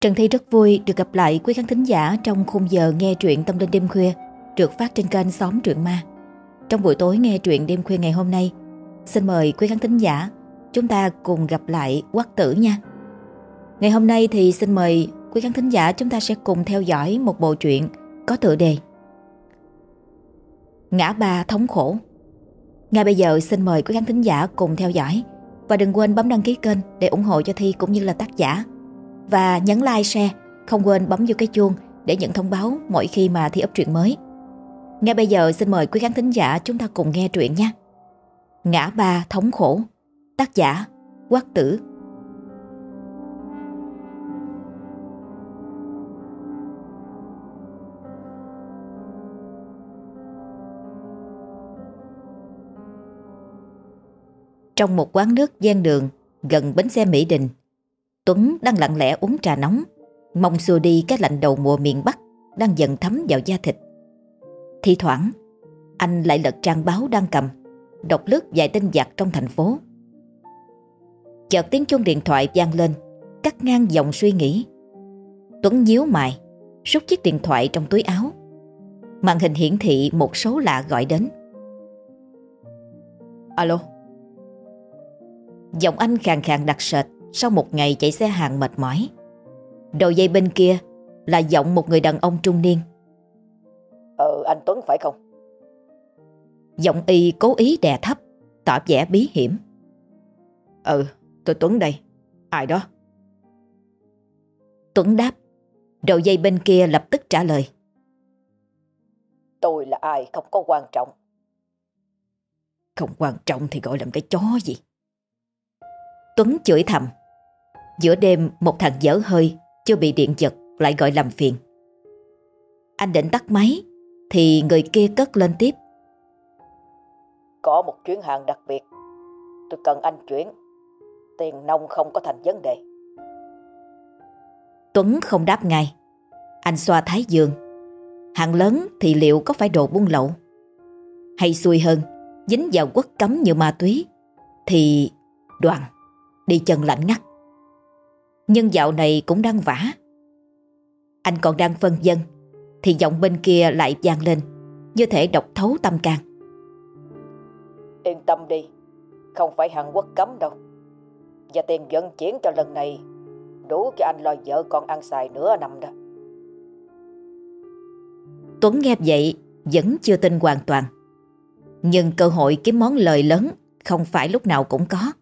Trần Thi rất vui được gặp lại quý khán thính giả trong khung giờ nghe truyện tâm linh đêm khuya được phát trên kênh Xóm Truyện Ma. Trong buổi tối nghe truyện đêm khuya ngày hôm nay, xin mời quý khán thính giả chúng ta cùng gặp lại Quắc Tử nha. Ngày hôm nay thì xin mời quý khán thính giả chúng ta sẽ cùng theo dõi một bộ truyện có tựa đề Ngã ba thống khổ. Ngay bây giờ xin mời quý khán thính giả cùng theo dõi và đừng quên bấm đăng ký kênh để ủng hộ cho Thi cũng như là tác giả. Và nhấn like, share, không quên bấm vô cái chuông để nhận thông báo mỗi khi mà Thi up truyện mới. Ngay bây giờ xin mời quý khán thính giả chúng ta cùng nghe truyện nha. Ngã ba thống khổ, tác giả Quát Tử. Trong một quán nước gian đường gần bến xe Mỹ Đình, Tuấn đang lặng lẽ uống trà nóng, mong xua đi cái lạnh đầu mùa miền Bắc đang dần thấm vào da thịt. Thi thoảng, anh lại lật trang báo đang cầm, đọc lướt vài tin giặc trong thành phố. Chợt tiếng chuông điện thoại vang lên, cắt ngang dòng suy nghĩ. Tuấn nhíu mày, rút chiếc điện thoại trong túi áo. Màn hình hiển thị một số lạ gọi đến. Alo. Giọng anh khàn khàn đặc sệt sau một ngày chạy xe hàng mệt mỏi. Đầu dây bên kia là giọng một người đàn ông trung niên. Ờ, anh Tuấn phải không? Giọng y cố ý đè thấp, tỏ vẻ bí hiểm. Ừ, tôi Tuấn đây. Ai đó? Tuấn đáp. Đầu dây bên kia lập tức trả lời. Tôi là ai không có quan trọng. Không quan trọng thì gọi làm cái chó gì. Tuấn chửi thầm. Giữa đêm một thằng dở hơi chưa bị điện giật lại gọi làm phiền. Anh định tắt máy thì người kia cất lên tiếp. Có một chuyến hàng đặc biệt. Tôi cần anh chuyển. Tiền nông không có thành vấn đề. Tuấn không đáp ngay. Anh xoa thái dương. Hàng lớn thì liệu có phải đồ buôn lậu? Hay xui hơn, dính vào quất cấm như ma túy, thì đoàn đi chân lạnh ngắt. Nhưng dạo này cũng đang vả. Anh còn đang phân dân, thì giọng bên kia lại vang lên, như thể độc thấu tâm can. Yên tâm đi, không phải Hàn Quốc cấm đâu. Và tiền vận chuyển cho lần này đủ cho anh lo vợ con ăn xài nửa năm đó. Tuấn nghe vậy vẫn chưa tin hoàn toàn. Nhưng cơ hội kiếm món lời lớn không phải lúc nào cũng có.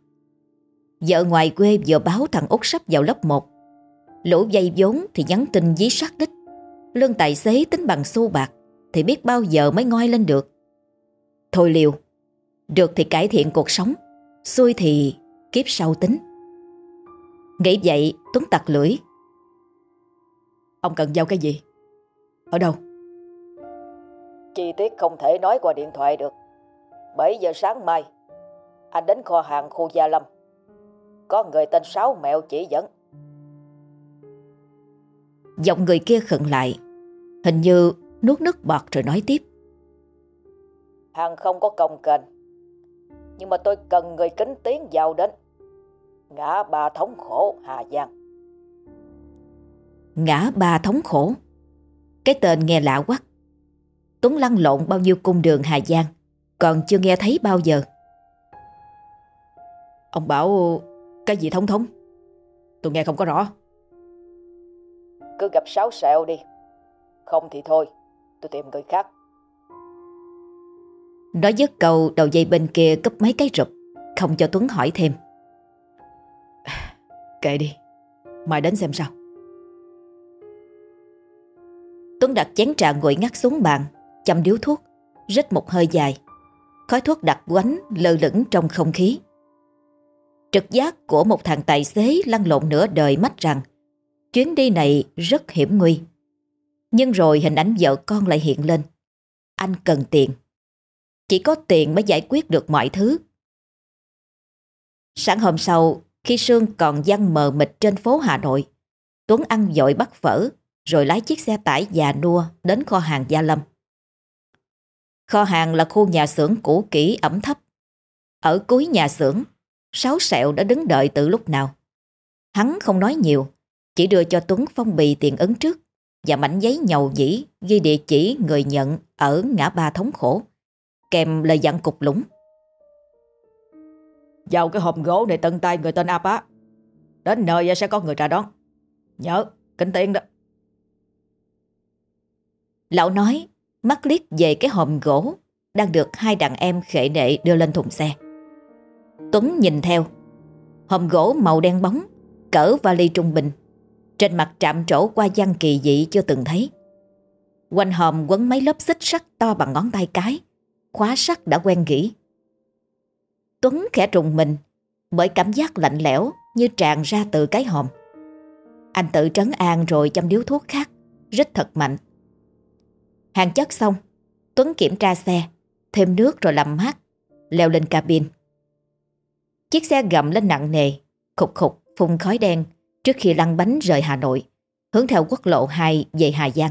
Vợ ngoài quê vừa báo thằng Út sắp vào lớp 1. Lũ dây vốn thì nhắn tin dí sát đích. Lương tài xế tính bằng xu bạc thì biết bao giờ mới ngoi lên được. Thôi liều, được thì cải thiện cuộc sống, xui thì kiếp sau tính. Nghĩ vậy Tuấn tặc lưỡi. Ông cần giao cái gì? Ở đâu? Chi tiết không thể nói qua điện thoại được. 7 giờ sáng mai, anh đến kho hàng khu Gia Lâm. Có người tên Sáu Mẹo chỉ dẫn. Giọng người kia khẩn lại, hình như nuốt nước bọt rồi nói tiếp. Hàng không có công kênh, nhưng mà tôi cần người kính tiếng vào đến. Ngã ba thống khổ Hà Giang. Ngã ba thống khổ. Cái tên nghe lạ quá. Tuấn lăn lộn bao nhiêu cung đường Hà Giang, còn chưa nghe thấy bao giờ. Ông bảo cái gì thống thống? Tôi nghe không có rõ. Cứ gặp sáu sẹo đi. Không thì thôi, tôi tìm người khác. Nói dứt câu đầu dây bên kia cúp mấy cái rụp, không cho Tuấn hỏi thêm. Kệ đi, mai đến xem sao. Tuấn đặt chén trà nguội ngắt xuống bàn, chăm điếu thuốc, rít một hơi dài. Khói thuốc đặc quánh lơ lửng trong không khí. Trực giác của một thằng tài xế lăn lộn nửa đời mách rằng chuyến đi này rất hiểm nguy. Nhưng rồi hình ảnh vợ con lại hiện lên. Anh cần tiền. Chỉ có tiền mới giải quyết được mọi thứ. Sáng hôm sau, khi sương còn văng mờ mịt trên phố Hà Nội, Tuấn ăn dội bắt phở, rồi lái chiếc xe tải già nua đến kho hàng Gia Lâm. Kho hàng là khu nhà xưởng cũ kỹ ẩm thấp. Ở cuối nhà xưởng, Sáu sẹo đã đứng đợi từ lúc nào. Hắn không nói nhiều, Chỉ đưa cho Tuấn phong bì tiền ấn trước và mảnh giấy nhầu nhĩ ghi địa chỉ người nhận ở ngã ba thống khổ, kèm lời dặn cục lũng. Vào cái hộp gỗ này tận tay người tên á. Đến nơi sẽ có người ra đón. Nhớ, kính tiền đó. Lão nói, mắt liếc về cái hòm gỗ đang được hai đàn em khệ nệ đưa lên thùng xe. Tuấn nhìn theo. Hòm gỗ màu đen bóng, cỡ vali trung bình. Trên mặt trạm trổ qua gian kỳ dị chưa từng thấy. Quanh hòm quấn mấy lớp xích sắt to bằng ngón tay cái. Khóa sắt đã quen gỉ. Tuấn khẽ trùng mình bởi cảm giác lạnh lẽo như tràn ra từ cái hòm. Anh tự trấn an rồi chăm điếu thuốc khác, rít thật mạnh. Hàng chất xong, Tuấn kiểm tra xe, thêm nước rồi làm mát, leo lên cabin. Chiếc xe gầm lên nặng nề, khục khục phun khói đen trước khi lăn bánh rời Hà Nội, hướng theo quốc lộ 2 về Hà Giang.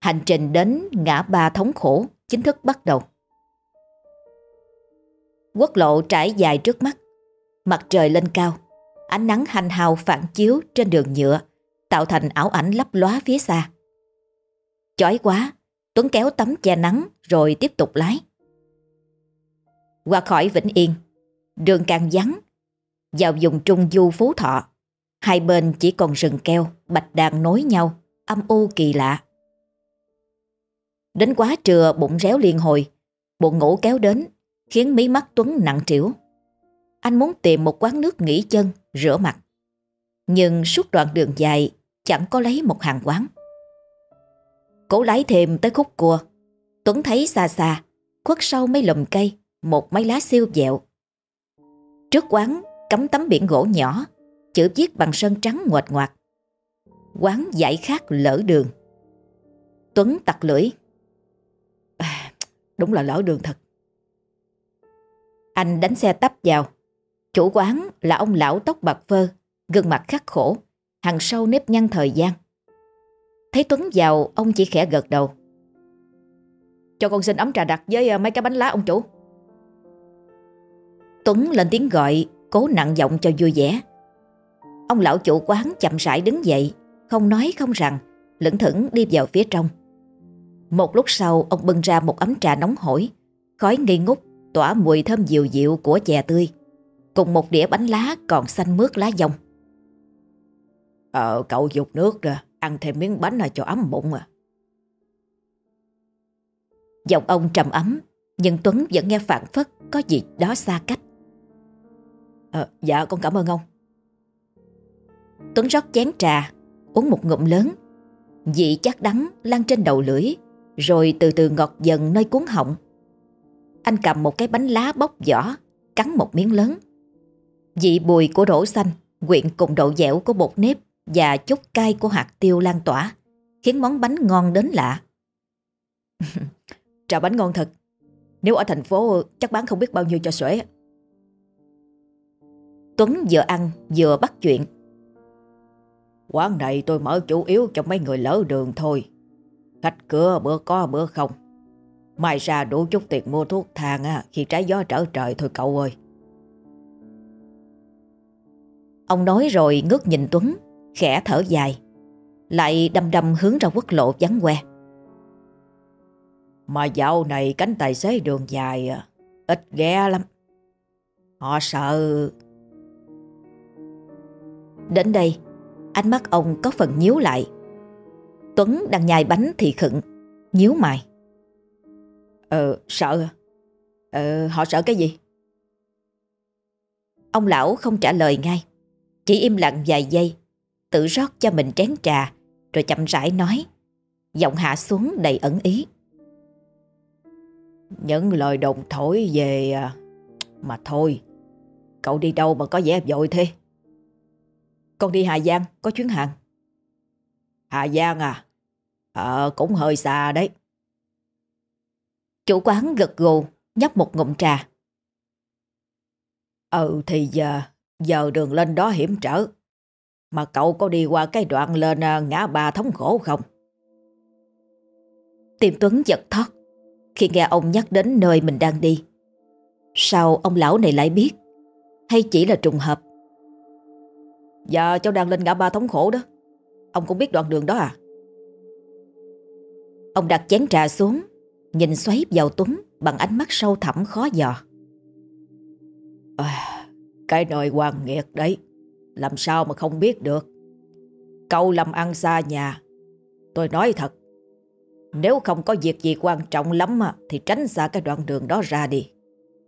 Hành trình đến ngã ba thống khổ chính thức bắt đầu. Quốc lộ trải dài trước mắt, mặt trời lên cao, ánh nắng hành hào phản chiếu trên đường nhựa, tạo thành ảo ảnh lấp lóa phía xa. Chói quá, Tuấn kéo tấm che nắng rồi tiếp tục lái. Qua khỏi Vĩnh Yên, đường càng vắng, vào vùng trung du Phú Thọ, hai bên chỉ còn rừng keo, bạch đàn nối nhau, âm u kỳ lạ. Đến quá trưa bụng réo liên hồi, buồn ngủ kéo đến, khiến mí mắt Tuấn nặng trĩu. Anh muốn tìm một quán nước nghỉ chân, rửa mặt. Nhưng suốt đoạn đường dài chẳng có lấy một hàng quán. Cố lái thêm tới khúc cua. Tuấn thấy xa xa, khuất sau mấy lùm cây, một mấy lá siêu dẹo. Trước quán cắm tấm biển gỗ nhỏ, chữ viết bằng sơn trắng ngoệt ngoạc. Quán giải khát lỡ đường. Tuấn tặc lưỡi. À, đúng là lỡ đường thật. Anh đánh xe tấp vào. Chủ quán là ông lão tóc bạc phơ, gương mặt khắc khổ, Hằng sâu nếp nhăn thời gian. Thấy Tuấn vào, ông chỉ khẽ gật đầu. Cho con xin ấm trà đặc với ờ, mấy cái bánh lá ông chủ. Tuấn lên tiếng gọi, cố nặng giọng cho vui vẻ. Ông lão chủ quán chậm rãi đứng dậy, không nói không rằng, lững thững đi vào phía trong. Một lúc sau, ông bưng ra một ấm trà nóng hổi, khói nghi ngút, tỏa mùi thơm dịu dịu của chè tươi, cùng một đĩa bánh lá còn xanh mướt lá dông. Ờ, cậu dục nước ra, ăn thêm miếng bánh là cho ấm bụng à. Giọng ông trầm ấm, nhưng Tuấn vẫn nghe phản phất có gì đó xa cách à, dạ con cảm ơn ông. Tuấn rót chén trà, uống một ngụm lớn. Vị chắc đắng lan trên đầu lưỡi, rồi từ từ ngọt dần nơi cuốn họng. Anh cầm một cái bánh lá bóc vỏ, cắn một miếng lớn. Vị bùi của đổ xanh quyện cùng độ dẻo của bột nếp và chút cay của hạt tiêu lan tỏa, khiến món bánh ngon đến lạ. Trà bánh ngon thật. Nếu ở thành phố chắc bán không biết bao nhiêu cho xuể. Tuấn vừa ăn vừa bắt chuyện. Quán này tôi mở chủ yếu cho mấy người lỡ đường thôi. Khách cửa bữa có bữa không. Mai ra đủ chút tiền mua thuốc thang á, khi trái gió trở trời thôi cậu ơi. Ông nói rồi ngước nhìn Tuấn, khẽ thở dài. Lại đâm đâm hướng ra quốc lộ vắng que. Mà dạo này cánh tài xế đường dài à, ít ghé lắm. Họ sợ... Đến đây, ánh mắt ông có phần nhíu lại. Tuấn đang nhai bánh thì khựng, nhíu mày. Ờ, sợ Ờ, họ sợ cái gì? Ông lão không trả lời ngay, chỉ im lặng vài giây, tự rót cho mình chén trà, rồi chậm rãi nói, giọng hạ xuống đầy ẩn ý. Những lời đồn thổi về... À, mà thôi, cậu đi đâu mà có vẻ vội thế? Con đi Hà Giang, có chuyến hàng. Hà Giang à? Ờ, cũng hơi xa đấy. Chủ quán gật gù, nhấp một ngụm trà. Ừ thì giờ, giờ đường lên đó hiểm trở. Mà cậu có đi qua cái đoạn lên à, ngã ba thống khổ không? Tim Tuấn giật thót khi nghe ông nhắc đến nơi mình đang đi. Sao ông lão này lại biết? Hay chỉ là trùng hợp? Dạ cháu đang lên ngã ba thống khổ đó. Ông cũng biết đoạn đường đó à? Ông đặt chén trà xuống Nhìn xoáy vào Tuấn Bằng ánh mắt sâu thẳm khó dò. À, Cái nồi hoàng nghiệt đấy Làm sao mà không biết được? Câu làm ăn xa nhà Tôi nói thật. Nếu không có việc gì quan trọng lắm Thì tránh xa cái đoạn đường đó ra đi.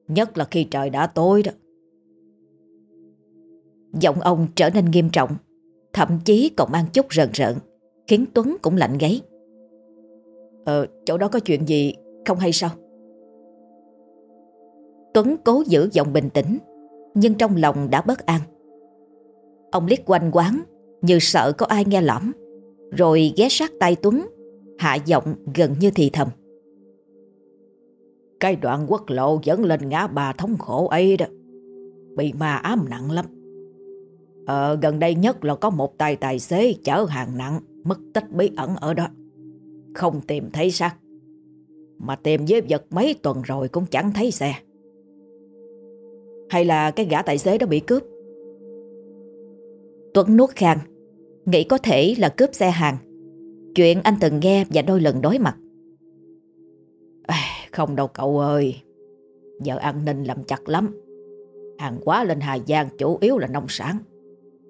Nhất là khi trời đã tối đó. Giọng ông trở nên nghiêm trọng. Thậm chí còn mang chút rợn rợn Khiến Tuấn cũng lạnh gáy. Ờ chỗ đó có chuyện gì không hay sao? Tuấn cố giữ giọng bình tĩnh Nhưng trong lòng đã bất an. Ông liếc quanh quán Như sợ có ai nghe lõm Rồi ghé sát tay Tuấn Hạ giọng gần như thì thầm. Cái đoạn quốc lộ dẫn lên ngã ba thống khổ ấy đó Bị ma ám nặng lắm Ờ, gần đây nhất là có một tài tài xế chở hàng nặng mất tích bí ẩn ở đó. Không tìm thấy xác. Mà tìm với vật mấy tuần rồi cũng chẳng thấy xe. Hay là cái gã tài xế đó bị cướp? Tuấn nuốt khang, nghĩ có thể là cướp xe hàng. Chuyện anh từng nghe và đôi lần đối mặt. À, không đâu cậu ơi, giờ an ninh làm chặt lắm. Hàng quá lên Hà Giang chủ yếu là nông sản.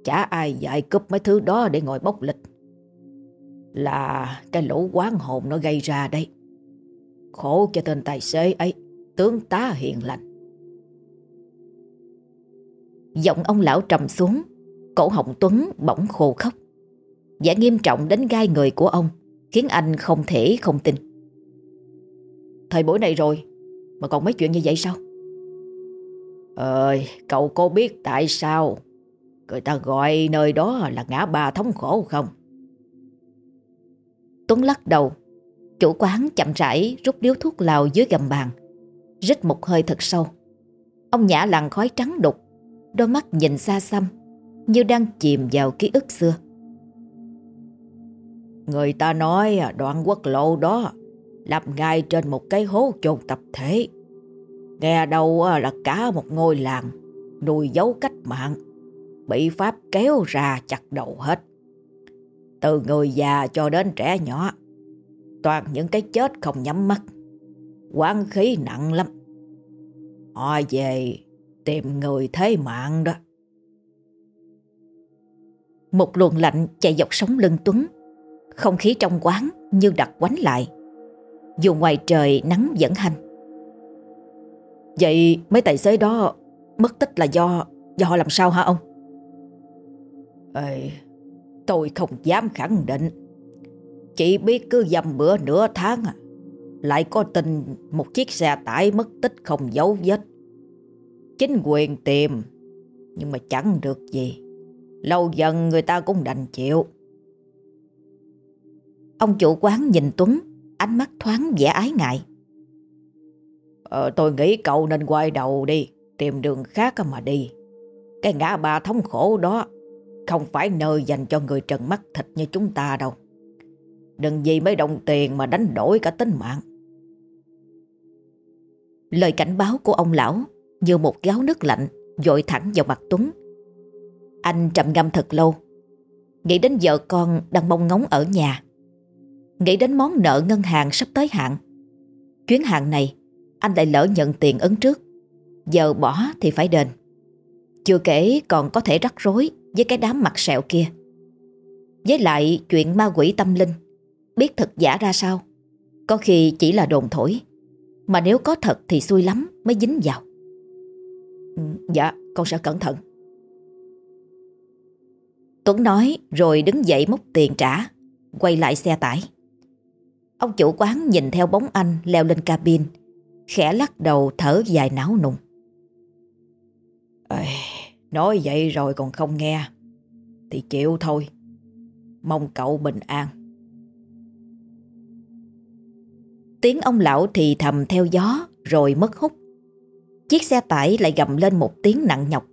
Chả ai dạy cướp mấy thứ đó để ngồi bốc lịch. Là cái lũ quán hồn nó gây ra đây. Khổ cho tên tài xế ấy, tướng tá hiền lành. Giọng ông lão trầm xuống, cổ họng Tuấn bỗng khô khóc. Giả nghiêm trọng đến gai người của ông, khiến anh không thể không tin. Thời buổi này rồi, mà còn mấy chuyện như vậy sao? Ơi, cậu có biết tại sao Người ta gọi nơi đó là ngã ba thống khổ không? Tuấn lắc đầu. Chủ quán chậm rãi rút điếu thuốc lào dưới gầm bàn. Rít một hơi thật sâu. Ông nhả làn khói trắng đục. Đôi mắt nhìn xa xăm. Như đang chìm vào ký ức xưa. Người ta nói à, đoạn quốc lộ đó lập ngay trên một cái hố chôn tập thể. Nghe đâu à, là cả một ngôi làng, nuôi dấu cách mạng bị Pháp kéo ra chặt đầu hết. Từ người già cho đến trẻ nhỏ, toàn những cái chết không nhắm mắt, quán khí nặng lắm. Họ về tìm người thế mạng đó. Một luồng lạnh chạy dọc sống lưng Tuấn, không khí trong quán như đặt quánh lại. Dù ngoài trời nắng vẫn hanh. Vậy mấy tài xế đó mất tích là do do họ làm sao hả ông? Ê, tôi không dám khẳng định. Chỉ biết cứ dầm bữa nửa tháng à, lại có tin một chiếc xe tải mất tích không dấu vết. Chính quyền tìm, nhưng mà chẳng được gì. Lâu dần người ta cũng đành chịu. Ông chủ quán nhìn Tuấn, ánh mắt thoáng vẻ ái ngại. Ờ, tôi nghĩ cậu nên quay đầu đi, tìm đường khác mà đi. Cái ngã ba thống khổ đó không phải nơi dành cho người trần mắt thịt như chúng ta đâu. Đừng vì mấy đồng tiền mà đánh đổi cả tính mạng. Lời cảnh báo của ông lão như một gáo nước lạnh dội thẳng vào mặt Tuấn. Anh trầm ngâm thật lâu, nghĩ đến vợ con đang mong ngóng ở nhà. Nghĩ đến món nợ ngân hàng sắp tới hạn. Chuyến hàng này, anh lại lỡ nhận tiền ấn trước. Giờ bỏ thì phải đền. Chưa kể còn có thể rắc rối với cái đám mặt sẹo kia. Với lại chuyện ma quỷ tâm linh, biết thật giả ra sao, có khi chỉ là đồn thổi, mà nếu có thật thì xui lắm mới dính vào. Ừ, dạ, con sẽ cẩn thận. Tuấn nói rồi đứng dậy móc tiền trả, quay lại xe tải. Ông chủ quán nhìn theo bóng anh leo lên cabin, khẽ lắc đầu thở dài não nùng. Nói vậy rồi còn không nghe, thì chịu thôi. Mong cậu bình an. Tiếng ông lão thì thầm theo gió rồi mất hút. Chiếc xe tải lại gầm lên một tiếng nặng nhọc,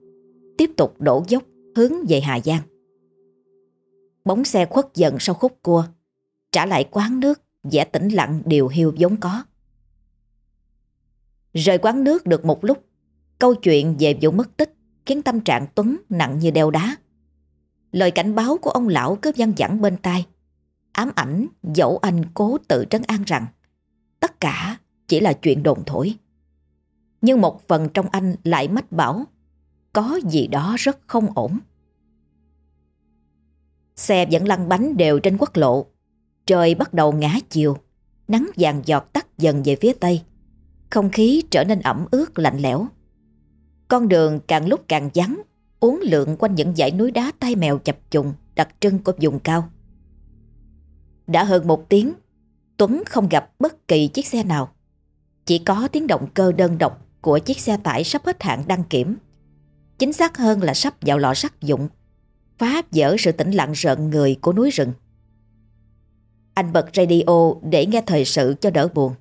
tiếp tục đổ dốc hướng về Hà Giang. Bóng xe khuất dần sau khúc cua, trả lại quán nước, vẻ tĩnh lặng điều hiu giống có. Rời quán nước được một lúc, câu chuyện về vụ mất tích khiến tâm trạng Tuấn nặng như đeo đá. Lời cảnh báo của ông lão cứ văng vẳng bên tai. Ám ảnh, dẫu anh cố tự trấn an rằng, Tất cả chỉ là chuyện đồn thổi. Nhưng một phần trong anh lại mách bảo, Có gì đó rất không ổn. Xe vẫn lăn bánh đều trên quốc lộ. Trời bắt đầu ngã chiều, Nắng vàng giọt tắt dần về phía tây. Không khí trở nên ẩm ướt lạnh lẽo. Con đường càng lúc càng vắng, Uốn lượn quanh những dãy núi đá tai mèo chập trùng Đặc trưng của vùng cao. Đã hơn một tiếng, Tuấn không gặp bất kỳ chiếc xe nào. Chỉ có tiếng động cơ đơn độc Của chiếc xe tải sắp hết hạn đăng kiểm. Chính xác hơn là sắp vào lọ sắt dụng, Phá vỡ sự tĩnh lặng rợn người của núi rừng. Anh bật radio để nghe thời sự cho đỡ buồn.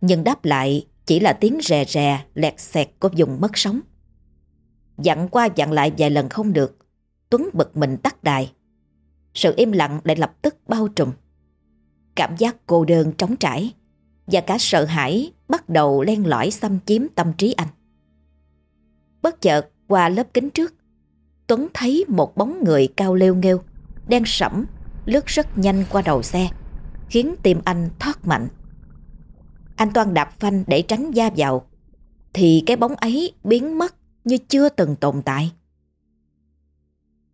Nhưng đáp lại chỉ là tiếng rè rè, lẹt xẹt của vùng mất sóng. Dặn qua dặn lại vài lần không được, Tuấn bực mình tắt đài. Sự im lặng lại lập tức bao trùm. Cảm giác cô đơn trống trải và cả sợ hãi bắt đầu len lỏi xâm chiếm tâm trí anh. Bất chợt qua lớp kính trước, Tuấn thấy một bóng người cao lêu nghêu, đen sẫm lướt rất nhanh qua đầu xe, khiến tim anh thoát mạnh. Anh toan đạp phanh để tránh da vào, thì cái bóng ấy biến mất như chưa từng tồn tại.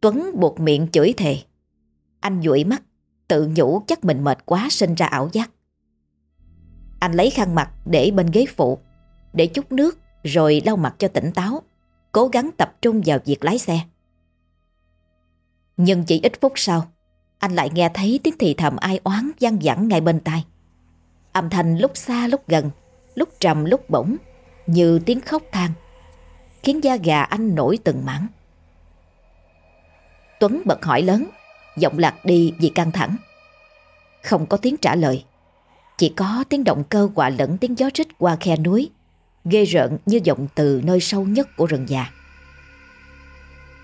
Tuấn buộc miệng chửi thề. Anh dụi mắt, tự nhủ chắc mình mệt quá sinh ra ảo giác. Anh lấy khăn mặt để bên ghế phụ, để chút nước rồi lau mặt cho tỉnh táo, cố gắng tập trung vào việc lái xe. Nhưng chỉ ít phút sau, anh lại nghe thấy tiếng thì thầm ai oán gian vẳng ngay bên tai. Âm thanh lúc xa lúc gần, lúc trầm lúc bổng, như tiếng khóc than, khiến da gà anh nổi từng mảng. Tuấn bật hỏi lớn, giọng lạc đi vì căng thẳng. Không có tiếng trả lời, chỉ có tiếng động cơ quạ lẫn tiếng gió rít qua khe núi, ghê rợn như vọng từ nơi sâu nhất của rừng già.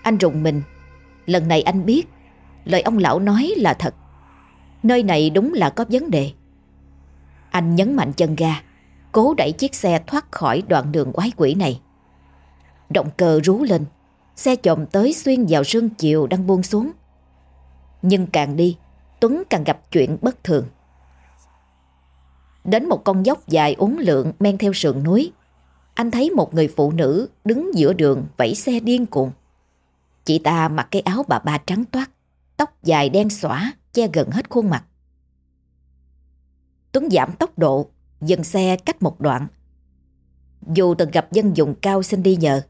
Anh rùng mình, lần này anh biết Lời ông lão nói là thật Nơi này đúng là có vấn đề anh nhấn mạnh chân ga, Cố đẩy chiếc xe thoát khỏi đoạn đường quái quỷ này. Động cơ rú lên, Xe chồm tới xuyên vào sương chiều đang buông xuống. Nhưng càng đi, Tuấn càng gặp chuyện bất thường. Đến một con dốc dài uốn lượn men theo sườn núi, Anh thấy một người phụ nữ đứng giữa đường vẫy xe điên cuồng. Chị ta mặc cái áo bà ba trắng toát, tóc dài đen xõa, che gần hết khuôn mặt. Tuấn giảm tốc độ, dừng xe cách một đoạn. Dù từng gặp dân dùng cao xin đi nhờ,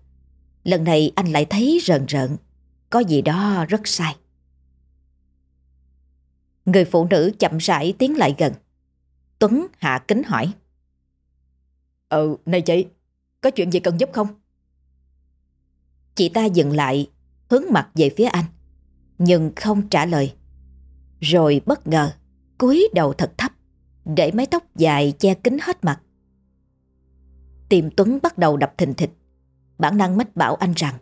lần này anh lại thấy rờn rợn, có gì đó rất sai. Người phụ nữ chậm rãi tiến lại gần. Tuấn hạ kính hỏi. Ừ, này chị, có chuyện gì cần giúp không? Chị ta dừng lại, hướng mặt về phía anh nhưng không trả lời. Rồi bất ngờ, cúi đầu thật thấp, để mái tóc dài che kín hết mặt. Tim Tuấn bắt đầu đập thình thịch, bản năng mách bảo anh rằng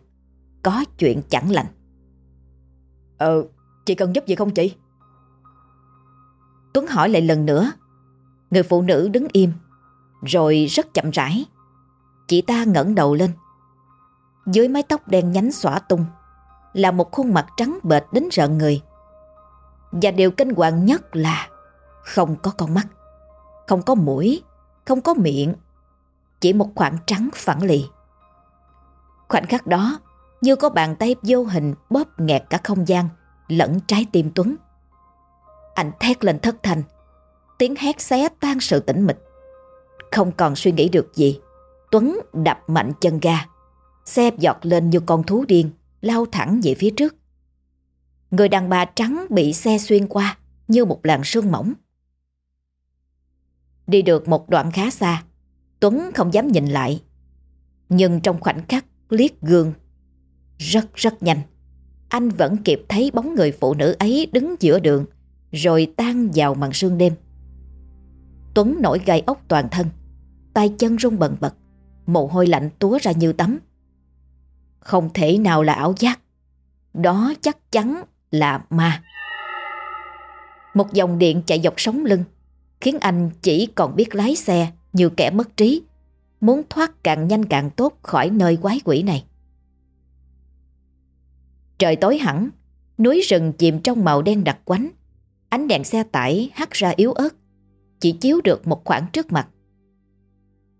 có chuyện chẳng lành. Ờ, chị cần giúp gì không chị? Tuấn hỏi lại lần nữa. Người phụ nữ đứng im, rồi rất chậm rãi. Chị ta ngẩng đầu lên. Dưới mái tóc đen nhánh xõa tung, là một khuôn mặt trắng bệch đến rợn người. Và điều kinh hoàng nhất là không có con mắt, không có mũi, không có miệng, chỉ một khoảng trắng phẳng lì. Khoảnh khắc đó như có bàn tay vô hình bóp nghẹt cả không gian lẫn trái tim Tuấn. Anh thét lên thất thanh, tiếng hét xé tan sự tĩnh mịch. Không còn suy nghĩ được gì, Tuấn đập mạnh chân ga, xe giọt lên như con thú điên, lao thẳng về phía trước. Người đàn bà trắng bị xe xuyên qua như một làn sương mỏng. Đi được một đoạn khá xa, Tuấn không dám nhìn lại. Nhưng trong khoảnh khắc liếc gương, rất rất nhanh, anh vẫn kịp thấy bóng người phụ nữ ấy đứng giữa đường, rồi tan vào màn sương đêm. Tuấn nổi gai ốc toàn thân, tay chân run bần bật, mồ hôi lạnh túa ra như tắm. Không thể nào là ảo giác. Đó chắc chắn là ma. Một dòng điện chạy dọc sống lưng khiến anh chỉ còn biết lái xe như kẻ mất trí, muốn thoát càng nhanh càng tốt khỏi nơi quái quỷ này. Trời tối hẳn, Núi rừng chìm trong màu đen đặc quánh. Ánh đèn xe tải hắt ra yếu ớt Chỉ chiếu được một khoảng trước mặt.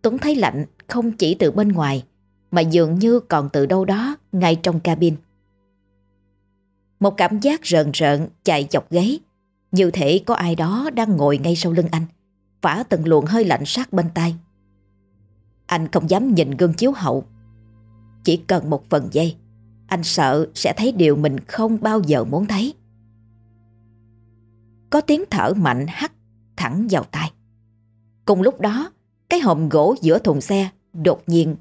Tuấn thấy lạnh không chỉ từ bên ngoài Mà dường như còn từ đâu đó ngay trong cabin. Một cảm giác rợn rợn chạy dọc gáy như thể có ai đó đang ngồi ngay sau lưng anh, Phả từng luồng hơi lạnh sát bên tai. Anh không dám nhìn gương chiếu hậu. Chỉ cần một phần giây, Anh sợ sẽ thấy điều mình không bao giờ muốn thấy. Có tiếng thở mạnh hắt thẳng vào tai. Cùng lúc đó, Cái hòm gỗ giữa thùng xe Đột nhiên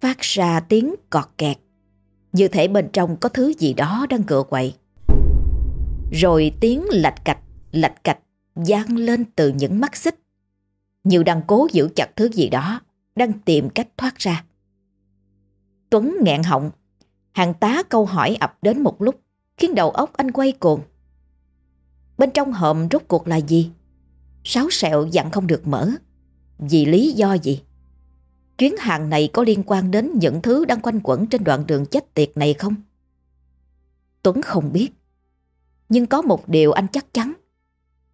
phát ra tiếng cọt kẹt, Như thể bên trong có thứ gì đó đang cựa quậy. Rồi tiếng lạch cạch lạch cạch dang lên từ những mắt xích nhiều đang cố giữ chặt thứ gì đó, đang tìm cách thoát ra. Tuấn nghẹn họng, hàng tá câu hỏi ập đến một lúc, khiến đầu óc anh quay cuồng. Bên trong hòm rốt cuộc là gì? Sáu sẹo dặn không được mở. Vì lý do gì? Chuyến hàng này có liên quan đến những thứ đang quanh quẩn trên đoạn đường chết tiệt này không? Tuấn không biết. Nhưng có một điều anh chắc chắn.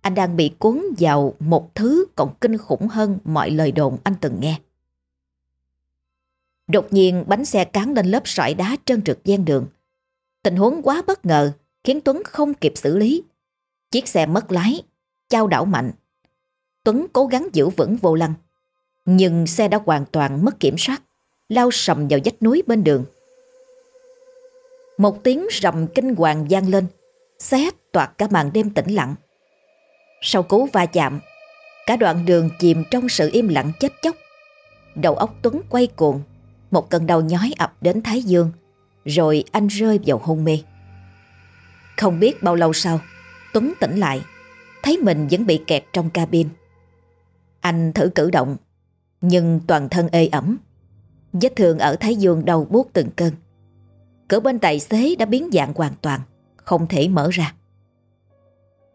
Anh đang bị cuốn vào một thứ còn kinh khủng hơn mọi lời đồn anh từng nghe. Đột nhiên bánh xe cán lên lớp sỏi đá trơn trượt gian đường. Tình huống quá bất ngờ khiến Tuấn không kịp xử lý. Chiếc xe mất lái, trao đảo mạnh. Tuấn cố gắng giữ vững vô lăng. Nhưng xe đã hoàn toàn mất kiểm soát, lao sầm vào vách núi bên đường. Một tiếng rầm kinh hoàng vang lên, xé toạc cả màn đêm tĩnh lặng. Sau cú va chạm, cả đoạn đường chìm trong sự im lặng chết chóc. Đầu óc Tuấn quay cuồng, một cơn đau nhói ập đến Thái Dương, rồi anh rơi vào hôn mê. Không biết bao lâu sau, Tuấn tỉnh lại, thấy mình vẫn bị kẹt trong cabin. Anh thử cử động, nhưng toàn thân ê ẩm. Vết thương ở Thái Dương đầu buốt từng cơn. Cửa bên tài xế đã biến dạng hoàn toàn, không thể mở ra.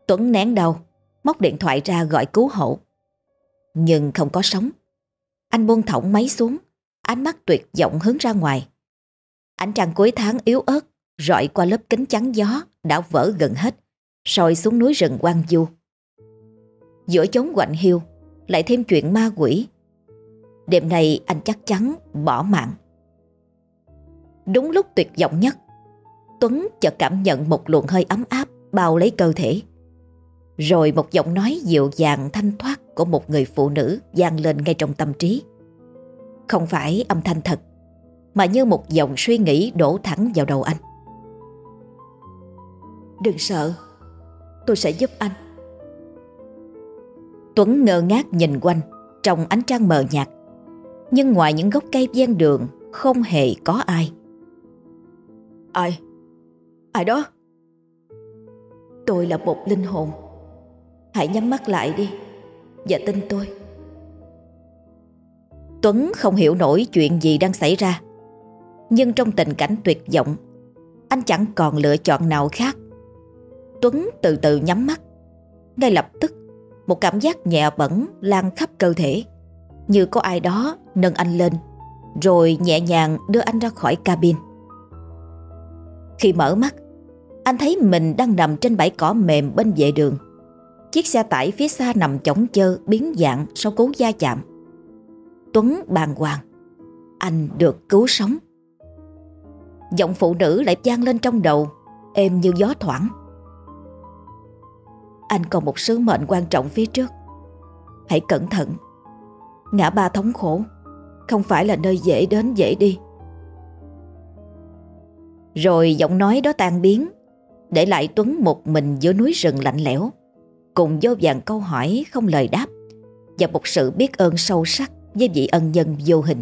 Tuấn nén đau, móc điện thoại ra gọi cứu hộ. Nhưng không có sóng. Anh buông thõng máy xuống, ánh mắt tuyệt vọng hướng ra ngoài. Ánh trăng cuối tháng yếu ớt, rọi qua lớp kính chắn gió đã vỡ gần hết, soi xuống núi rừng quang du. Giữa chốn quạnh hiu, lại thêm chuyện ma quỷ. Đêm này anh chắc chắn bỏ mạng. Đúng lúc tuyệt vọng nhất, Tuấn chợt cảm nhận một luồng hơi ấm áp bao lấy cơ thể. Rồi một giọng nói dịu dàng thanh thoát của một người phụ nữ vang lên ngay trong tâm trí. Không phải âm thanh thật, mà như một dòng suy nghĩ đổ thẳng vào đầu anh. Đừng sợ, tôi sẽ giúp anh. Tuấn ngơ ngác nhìn quanh trong ánh trăng mờ nhạt. Nhưng ngoài những gốc cây ven đường không hề có ai. Ai? Ai đó? Tôi là một linh hồn Hãy nhắm mắt lại đi Và tin tôi. Tuấn không hiểu nổi chuyện gì đang xảy ra, Nhưng trong tình cảnh tuyệt vọng, Anh chẳng còn lựa chọn nào khác. Tuấn từ từ nhắm mắt, Ngay lập tức Một cảm giác nhẹ bẩn lan khắp cơ thể, Như có ai đó nâng anh lên, Rồi nhẹ nhàng đưa anh ra khỏi cabin. Khi mở mắt, Anh thấy mình đang nằm trên bãi cỏ mềm bên vệ đường. Chiếc xe tải phía xa nằm chỏng chơ biến dạng sau cú va chạm. Tuấn bàng hoàng. Anh được cứu sống. Giọng phụ nữ lại vang lên trong đầu, êm như gió thoảng. Anh còn một sứ mệnh quan trọng phía trước. Hãy cẩn thận. Ngã ba thống khổ, không phải là nơi dễ đến dễ đi. Rồi giọng nói đó tan biến, để lại Tuấn một mình giữa núi rừng lạnh lẽo cùng vô vàng câu hỏi không lời đáp và một sự biết ơn sâu sắc với vị ân nhân vô hình.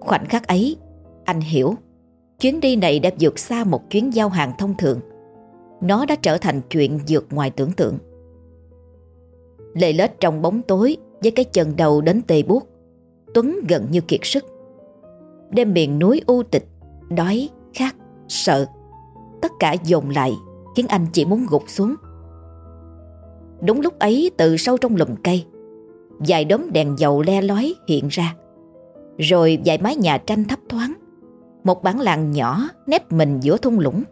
Khoảnh khắc ấy, anh hiểu chuyến đi này đã vượt xa một chuyến giao hàng thông thường. Nó đã trở thành chuyện vượt ngoài tưởng tượng. lệ lết trong bóng tối với cái chân đầu đến tê buốt, Tuấn gần như kiệt sức. Đêm miền núi u tịch, đói, khát, sợ, tất cả dồn lại khiến anh chỉ muốn gục xuống Đúng lúc ấy từ sâu trong lùm cây Vài đốm đèn dầu le lói hiện ra Rồi vài mái nhà tranh thấp thoáng Một bản làng nhỏ nép mình giữa thung lũng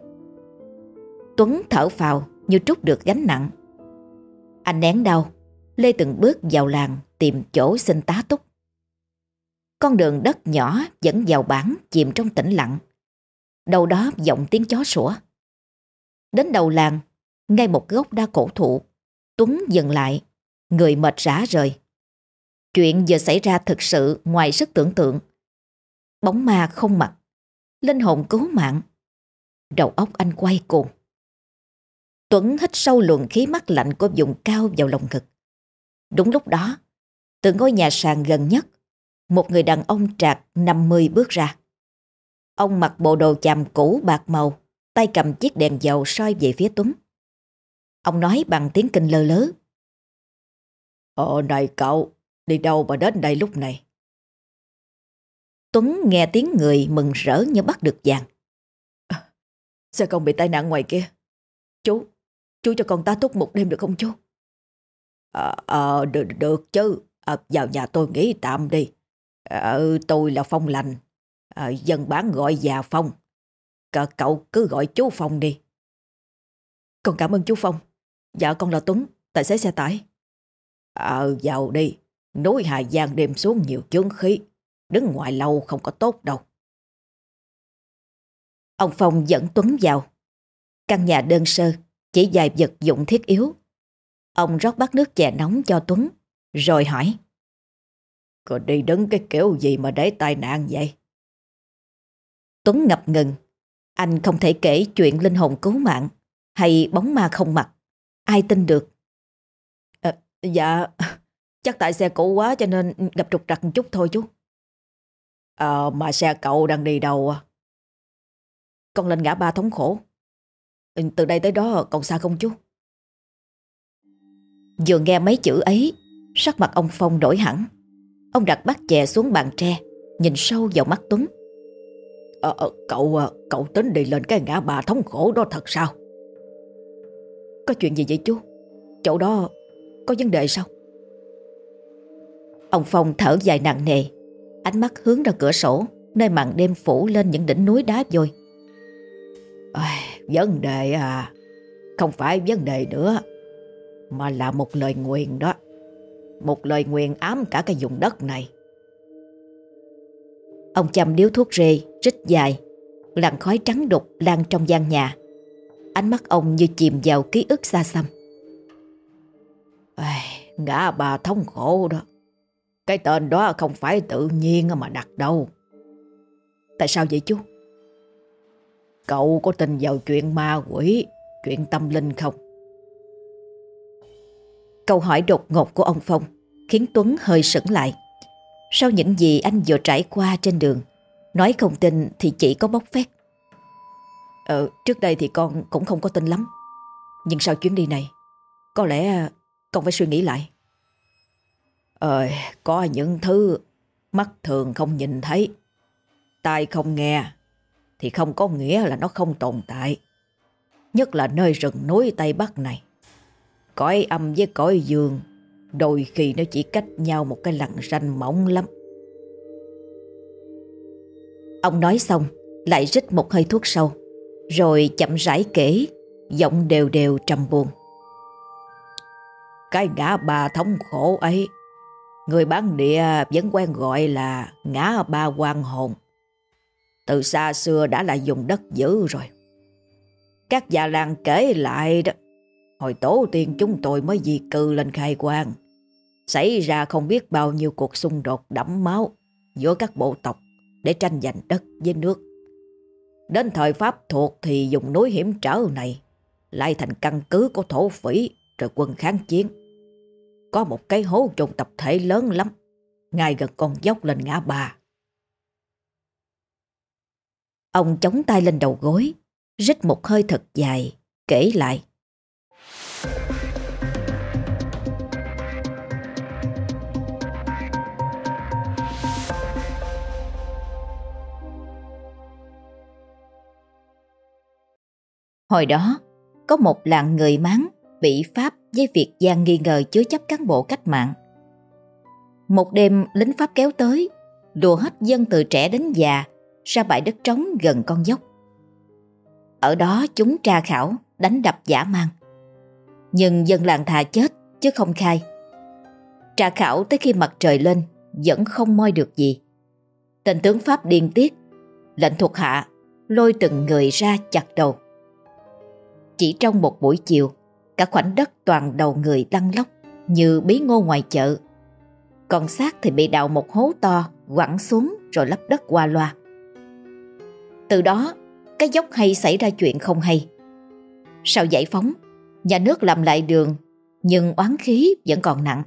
Tuấn thở phào như trút được gánh nặng. Anh nén đau, lê từng bước vào làng tìm chỗ xin tá túc. Con đường đất nhỏ dẫn vào bản chìm trong tĩnh lặng. Đầu đó vọng tiếng chó sủa. Đến đầu làng, ngay một gốc đa cổ thụ, Tuấn dừng lại, người mệt rã rời. Chuyện vừa xảy ra thực sự ngoài sức tưởng tượng. Bóng ma không mặt, linh hồn cứu mạng. Đầu óc anh quay cuồng. Tuấn hít sâu luồng khí mắt lạnh của vùng cao vào lòng ngực. Đúng lúc đó, từ ngôi nhà sàn gần nhất, một người đàn ông trạc 50 bước ra. Ông mặc bộ đồ chàm cũ bạc màu, tay cầm chiếc đèn dầu soi về phía Tuấn. Ông nói bằng tiếng kinh lơ lớ. Ồ này cậu, đi đâu mà đến đây lúc này? Tuấn nghe tiếng người mừng rỡ như bắt được vàng. À, sao con bị tai nạn ngoài kia? Chú, chú cho con ta túc một đêm được không chú? À, à, được, được chứ, à, vào nhà tôi nghỉ tạm đi. À, tôi là Phong Lành, à, dân bán gọi già Phong. C cậu cứ gọi chú Phong đi. Con cảm ơn chú Phong. Dạ con là Tuấn, tài xế xe tải. Ờ, vào đi. Núi Hà Giang đêm xuống nhiều chướng khí. Đứng ngoài lâu không có tốt đâu. Ông Phong dẫn Tuấn vào. Căn nhà đơn sơ, chỉ vài vật dụng thiết yếu. Ông rót bát nước chè nóng cho Tuấn, rồi hỏi. Có đi đứng cái kiểu gì mà để tai nạn vậy? Tuấn ngập ngừng. Anh không thể kể chuyện linh hồn cứu mạng hay bóng ma không mặt. Ai tin được? À, dạ, chắc tại xe cũ quá cho nên gặp trục trặc một chút thôi chú. Ờ, mà xe cậu đang đi đâu à? Con lên ngã ba thống khổ. Ừ, từ đây tới đó còn xa không chú? Vừa nghe mấy chữ ấy, sắc mặt ông Phong đổi hẳn. Ông đặt bát chè xuống bàn tre, nhìn sâu vào mắt Tuấn. Ờ, à, cậu, ờ, cậu tính đi lên cái ngã ba thống khổ đó thật sao? Có chuyện gì vậy chú? Chỗ đó có vấn đề sao? Ông Phong thở dài nặng nề, ánh mắt hướng ra cửa sổ, nơi màn đêm phủ lên những đỉnh núi đá vôi. À, vấn đề à, không phải vấn đề nữa, mà là một lời nguyện đó. Một lời nguyện ám cả cái vùng đất này. Ông chăm điếu thuốc rê, rít dài, làn khói trắng đục lan trong gian nhà. Ánh mắt ông như chìm vào ký ức xa xăm. À, ngã bà thống khổ đó. Cái tên đó không phải tự nhiên mà đặt đâu. Tại sao vậy chú? Cậu có tin vào chuyện ma quỷ, chuyện tâm linh không? Câu hỏi đột ngột của ông Phong khiến Tuấn hơi sững lại. Sau những gì anh vừa trải qua trên đường, nói không tin thì chỉ có bốc phét. Ờ, trước đây thì con cũng không có tin lắm. Nhưng sau chuyến đi này, có lẽ à, con phải suy nghĩ lại. Ờ, có những thứ mắt thường không nhìn thấy, tai không nghe, thì không có nghĩa là nó không tồn tại. Nhất là nơi rừng núi Tây Bắc này. Cõi âm với cõi dương, đôi khi nó chỉ cách nhau một cái lằn ranh mỏng lắm. Ông nói xong, lại rít một hơi thuốc sâu. Rồi chậm rãi kể, Giọng đều đều trầm buồn. Cái ngã ba thống khổ ấy, Người bán địa vẫn quen gọi là ngã ba quan hồn. Từ xa xưa đã là dùng đất dữ rồi. Các già làng kể lại đó, Hồi tổ tiên chúng tôi mới di cư lên khai quang, Xảy ra không biết bao nhiêu cuộc xung đột đẫm máu Giữa các bộ tộc để tranh giành đất với nước. Đến thời Pháp thuộc thì dùng núi hiểm trở này lại thành căn cứ của thổ phỉ rồi quân kháng chiến. Có một cái hố trùng tập thể lớn lắm, ngay gần con dốc lên ngã ba. Ông chống tay lên đầu gối, rít một hơi thật dài, kể lại. Hồi đó, có một làng người Mán bị Pháp với Việt Giang nghi ngờ chứa chấp cán bộ cách mạng. Một đêm lính Pháp kéo tới, lùa hết dân từ trẻ đến già ra bãi đất trống gần con dốc. Ở đó chúng tra khảo đánh đập giả mang. Nhưng dân làng thà chết chứ không khai. tra khảo tới khi mặt trời lên vẫn không moi được gì. Tên tướng Pháp điên tiết, lệnh thuộc hạ lôi từng người ra chặt đầu. Chỉ trong một buổi chiều, cả khoảnh đất toàn đầu người lăn lóc như bí ngô ngoài chợ. Còn xác thì bị đào một hố to, quẳng xuống rồi lấp đất qua loa. Từ đó, cái dốc hay xảy ra chuyện không hay. Sau giải phóng, nhà nước làm lại đường, nhưng oán khí vẫn còn nặng.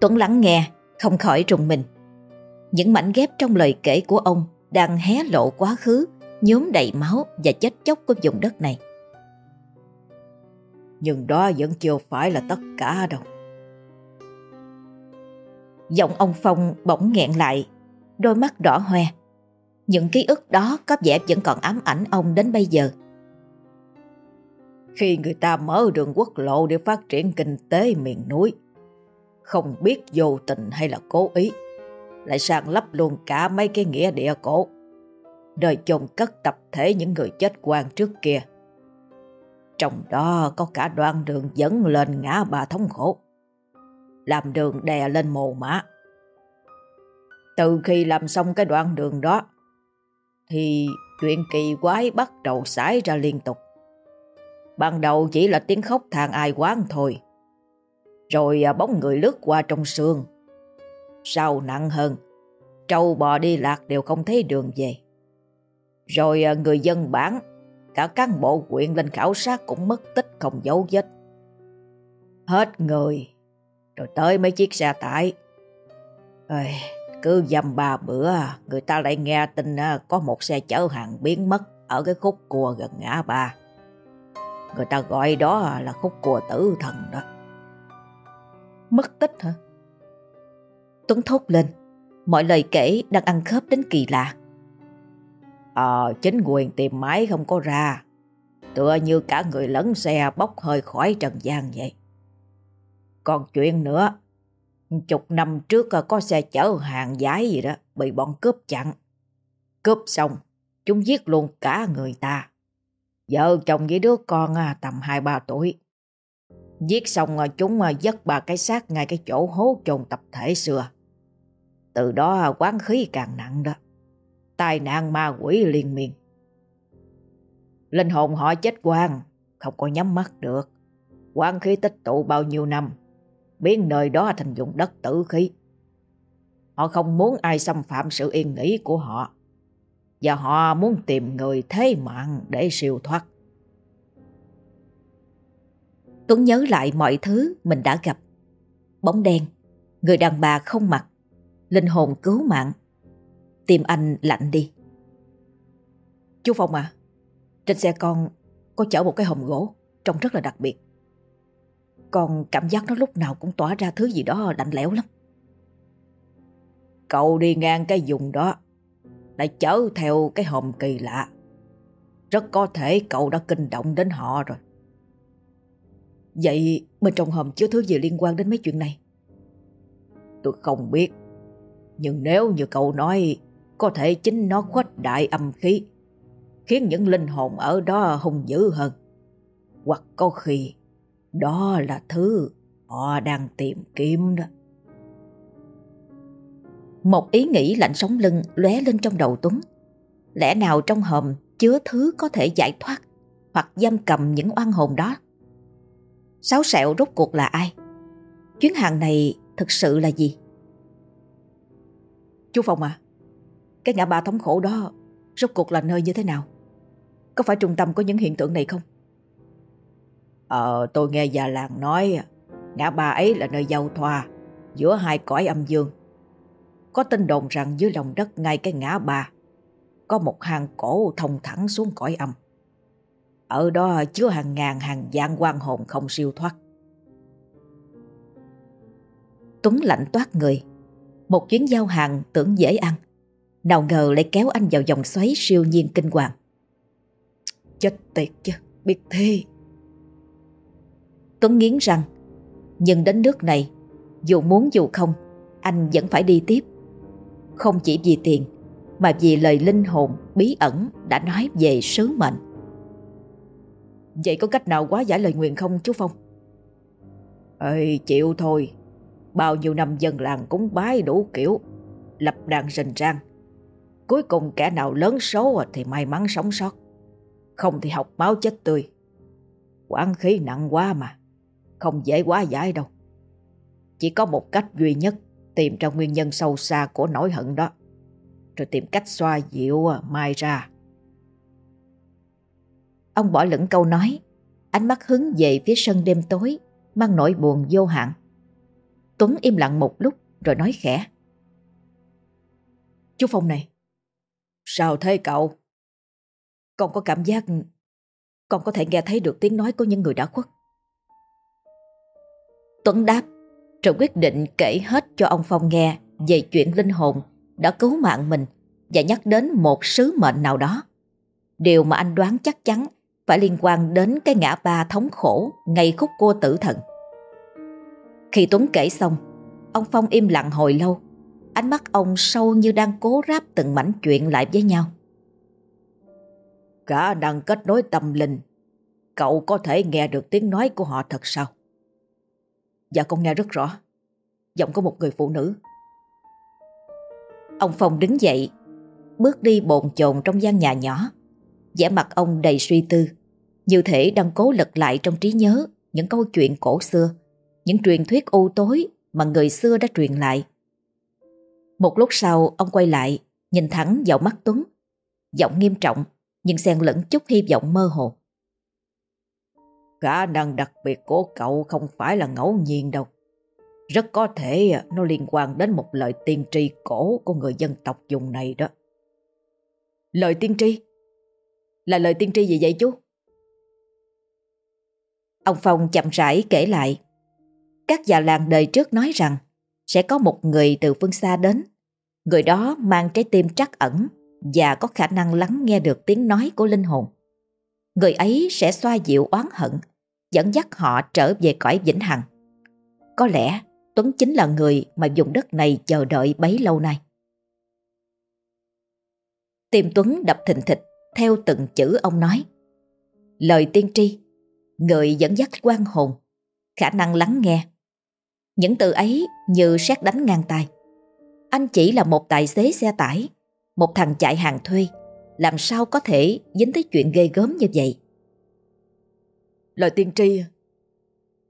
Tuấn lắng nghe, không khỏi rùng mình. Những mảnh ghép trong lời kể của ông đang hé lộ quá khứ, nhóm đầy máu và chết chóc của vùng đất này. Nhưng đó vẫn chưa phải là tất cả đâu. Giọng ông Phong bỗng nghẹn lại, đôi mắt đỏ hoe. Những ký ức đó có vẻ vẫn còn ám ảnh ông đến bây giờ. Khi người ta mở đường quốc lộ để phát triển kinh tế miền núi, không biết vô tình hay là cố ý, lại sang lấp luôn cả mấy cái nghĩa địa cổ, nơi chôn cất tập thể những người chết quan trước kia. Trong đó có cả đoạn đường dẫn lên ngã ba thống khổ, làm đường đè lên mồ mã. Từ khi làm xong cái đoạn đường đó, thì chuyện kỳ quái bắt đầu xảy ra liên tục. Ban đầu chỉ là tiếng khóc than ai quán thôi. Rồi bóng người lướt qua trong sương. Sau nặng hơn, trâu bò đi lạc đều không thấy đường về. Rồi à, người dân bản, cả cán bộ quyện lên khảo sát cũng mất tích không dấu vết. Hết người, rồi tới mấy chiếc xe tải. Ơi, cứ dăm ba bữa, à, người ta lại nghe tin à, có một xe chở hàng biến mất ở cái khúc cua gần ngã ba. Người ta gọi đó là khúc cua tử thần đó. Mất tích hả? Tuấn thốt lên, mọi lời kể đang ăn khớp đến kỳ lạ. Ờ, chính quyền tìm mãi không có ra. Tựa như cả người lẫn xe bốc hơi khỏi trần gian vậy. Còn chuyện nữa, chục năm trước ờ, có xe chở hàng giái gì đó, bị bọn cướp chặn. Cướp xong, chúng giết luôn cả người ta. Vợ chồng với đứa con ờ, tầm 2-3 tuổi. Giết xong ờ, chúng dứt ba cái xác ngay cái chỗ hố chôn tập thể xưa. Từ đó quán khí càng nặng đó. Tai nạn ma quỷ liên miên. Linh hồn họ chết quang, không có nhắm mắt được. Quang khí tích tụ bao nhiêu năm, biến nơi đó thành vùng đất tử khí. Họ không muốn ai xâm phạm sự yên nghỉ của họ và họ muốn tìm người thế mạng để siêu thoát. Tuấn nhớ lại mọi thứ mình đã gặp. Bóng đen, người đàn bà không mặt, linh hồn cứu mạng. Tim anh lạnh đi. Chú Phong à, trên xe con có chở một cái hòm gỗ, trông rất là đặc biệt. Con cảm giác nó lúc nào cũng tỏa ra thứ gì đó lạnh lẽo lắm. Cậu đi ngang cái vùng đó lại chở theo cái hòm kỳ lạ. Rất có thể cậu đã kinh động đến họ rồi. Vậy bên trong hòm chứa thứ gì liên quan đến mấy chuyện này? Tôi không biết. Nhưng nếu như cậu nói có thể chính nó khuếch đại âm khí, khiến những linh hồn ở đó hung dữ hơn. Hoặc có khi đó là thứ họ đang tìm kiếm đó. Một ý nghĩ lạnh sống lưng lóe lên trong đầu Tuấn. Lẽ nào trong hòm chứa thứ có thể giải thoát hoặc giam cầm những oan hồn đó? Sáu sẹo rốt cuộc là ai? Chuyến hàng này thực sự là gì? Chú Phong à, cái ngã ba thống khổ đó rốt cuộc là nơi như thế nào? Có phải trung tâm có những hiện tượng này không? Ờ, tôi nghe già làng nói ngã ba ấy là nơi giao thoa giữa hai cõi âm dương có tin đồn rằng dưới lòng đất ngay cái ngã ba có một hang cổ thông thẳng xuống cõi âm. Ở đó chứa hàng ngàn hàng vạn quan hồn không siêu thoát. Tuấn lạnh toát người. Một chuyến giao hàng tưởng dễ ăn. Nào ngờ lại kéo anh vào dòng xoáy siêu nhiên kinh hoàng. Chết tiệt chứ, biết thế. Tuấn nghiến răng. Nhưng đến nước này, dù muốn dù không, anh vẫn phải đi tiếp. Không chỉ vì tiền Mà vì lời linh hồn bí ẩn đã nói về sứ mệnh Vậy có cách nào quá giải lời nguyện không chú Phong? Ê chịu thôi Bao nhiêu năm dân làng cúng bái đủ kiểu Lập đàn rình rang Cuối cùng kẻ nào lớn số thì may mắn sống sót. Không thì học máu chết tươi. Quán khí nặng quá mà, Không dễ quá giải đâu. Chỉ có một cách duy nhất, Tìm ra nguyên nhân sâu xa của nỗi hận đó. Rồi tìm cách xoa dịu à, mai ra. Ông bỏ lửng câu nói, Ánh mắt hướng về phía sân đêm tối, Mang nỗi buồn vô hạn. Tuấn im lặng một lúc, Rồi nói khẽ. Chú Phong này Sao thế cậu? Con có cảm giác Con có thể nghe thấy được tiếng nói của những người đã khuất. Tuấn đáp Rồi quyết định kể hết cho ông Phong nghe Về chuyện linh hồn Đã cứu mạng mình Và nhắc đến một sứ mệnh nào đó. Điều mà anh đoán chắc chắn phải liên quan đến cái ngã ba thống khổ ngay khúc cô tử thần. Khi Tuấn kể xong, ông Phong im lặng hồi lâu, ánh mắt ông sâu như đang cố ráp từng mảnh chuyện lại với nhau. Cả đang kết nối tâm linh, cậu có thể nghe được tiếng nói của họ thật sao? Dạ con nghe rất rõ, giọng của một người phụ nữ. Ông Phong đứng dậy, bước đi bồn chồn trong gian nhà nhỏ vẻ mặt ông đầy suy tư, như thể đang cố lật lại trong trí nhớ những câu chuyện cổ xưa, những truyền thuyết u tối mà người xưa đã truyền lại. Một lúc sau ông quay lại, nhìn thẳng vào mắt Tuấn, giọng nghiêm trọng nhưng xen lẫn chút hy vọng mơ hồ. Khả năng đặc biệt của cậu không phải là ngẫu nhiên đâu. Rất có thể nó liên quan đến một lời tiên tri cổ của người dân tộc vùng này đó. Lời tiên tri? Là lời tiên tri gì vậy chú? Ông Phong chậm rãi kể lại. Các già làng đời trước nói rằng sẽ có một người từ phương xa đến. Người đó mang trái tim trắc ẩn và có khả năng lắng nghe được tiếng nói của linh hồn. Người ấy sẽ xoa dịu oán hận, dẫn dắt họ trở về cõi vĩnh hằng. Có lẽ Tuấn chính là người mà vùng đất này chờ đợi bấy lâu nay. Tim Tuấn đập thình thịch theo từng chữ ông nói. Lời tiên tri, người dẫn dắt quan hồn, khả năng lắng nghe. Những từ ấy như xét đánh ngang tay. Anh chỉ là một tài xế xe tải, một thằng chạy hàng thuê, làm sao có thể dính tới chuyện ghê gớm như vậy? Lời tiên tri,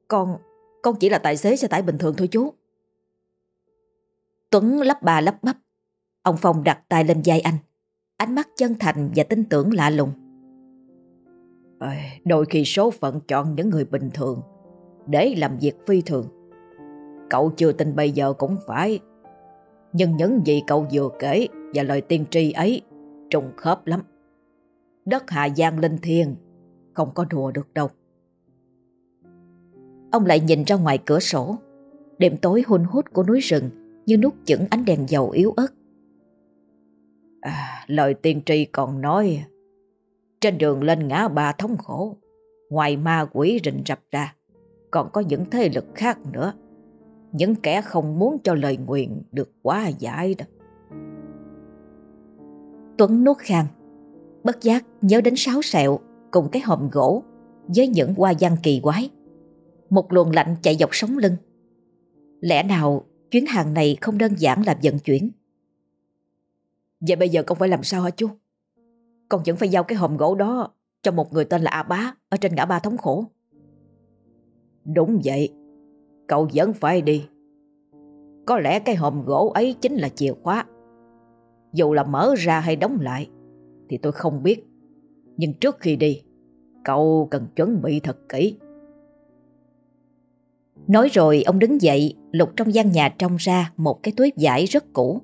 con, con chỉ là tài xế xe tải bình thường thôi chú. Tuấn lắp bà lắp bắp, ông Phong đặt tay lên vai anh ánh mắt chân thành và tin tưởng lạ lùng. Đôi khi số phận chọn những người bình thường để làm việc phi thường. Cậu chưa tin bây giờ cũng phải. Nhưng những gì cậu vừa kể và lời tiên tri ấy trùng khớp lắm. Đất hạ giang linh thiêng, không có đùa được đâu. Ông lại nhìn ra ngoài cửa sổ. Đêm tối hun hút của núi rừng như nút chững ánh đèn dầu yếu ớt. À, lời tiên tri còn nói Trên đường lên ngã ba thống khổ Ngoài ma quỷ rình rập ra Còn có những thế lực khác nữa những kẻ không muốn cho lời nguyện được quá giải đó. Tuấn nuốt khang. Bất giác nhớ đến sáu sẹo Cùng cái hòm gỗ Với những hoa văn kỳ quái. Một luồng lạnh chạy dọc sống lưng. Lẽ nào chuyến hàng này không đơn giản là vận chuyển? Vậy bây giờ con phải làm sao hả chú? Con vẫn phải giao cái hòm gỗ đó cho một người tên là A Bá ở trên ngã ba thống khổ. Đúng vậy, cậu vẫn phải đi. Có lẽ cái hòm gỗ ấy chính là chìa khóa. Dù là mở ra hay đóng lại thì tôi không biết. Nhưng trước khi đi, cậu cần chuẩn bị thật kỹ. Nói rồi ông đứng dậy lục trong gian nhà trong ra một cái túi vải rất cũ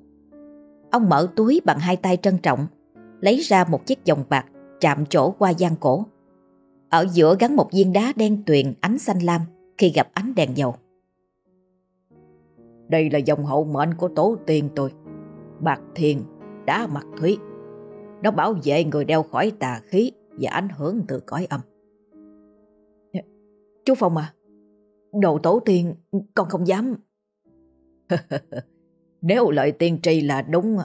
Ông mở túi bằng hai tay trân trọng, lấy ra một chiếc vòng bạc chạm chỗ qua gian cổ. Ở giữa gắn một viên đá đen tuyền ánh xanh lam khi gặp ánh đèn dầu. Đây là dòng hậu mệnh của tổ tiên tôi. Bạc thiền, đá mặt thúy. Nó bảo vệ người đeo khỏi tà khí và ảnh hưởng từ cõi âm. Chú Phong à, đồ tổ tiên con không dám. Nếu lời tiên tri là đúng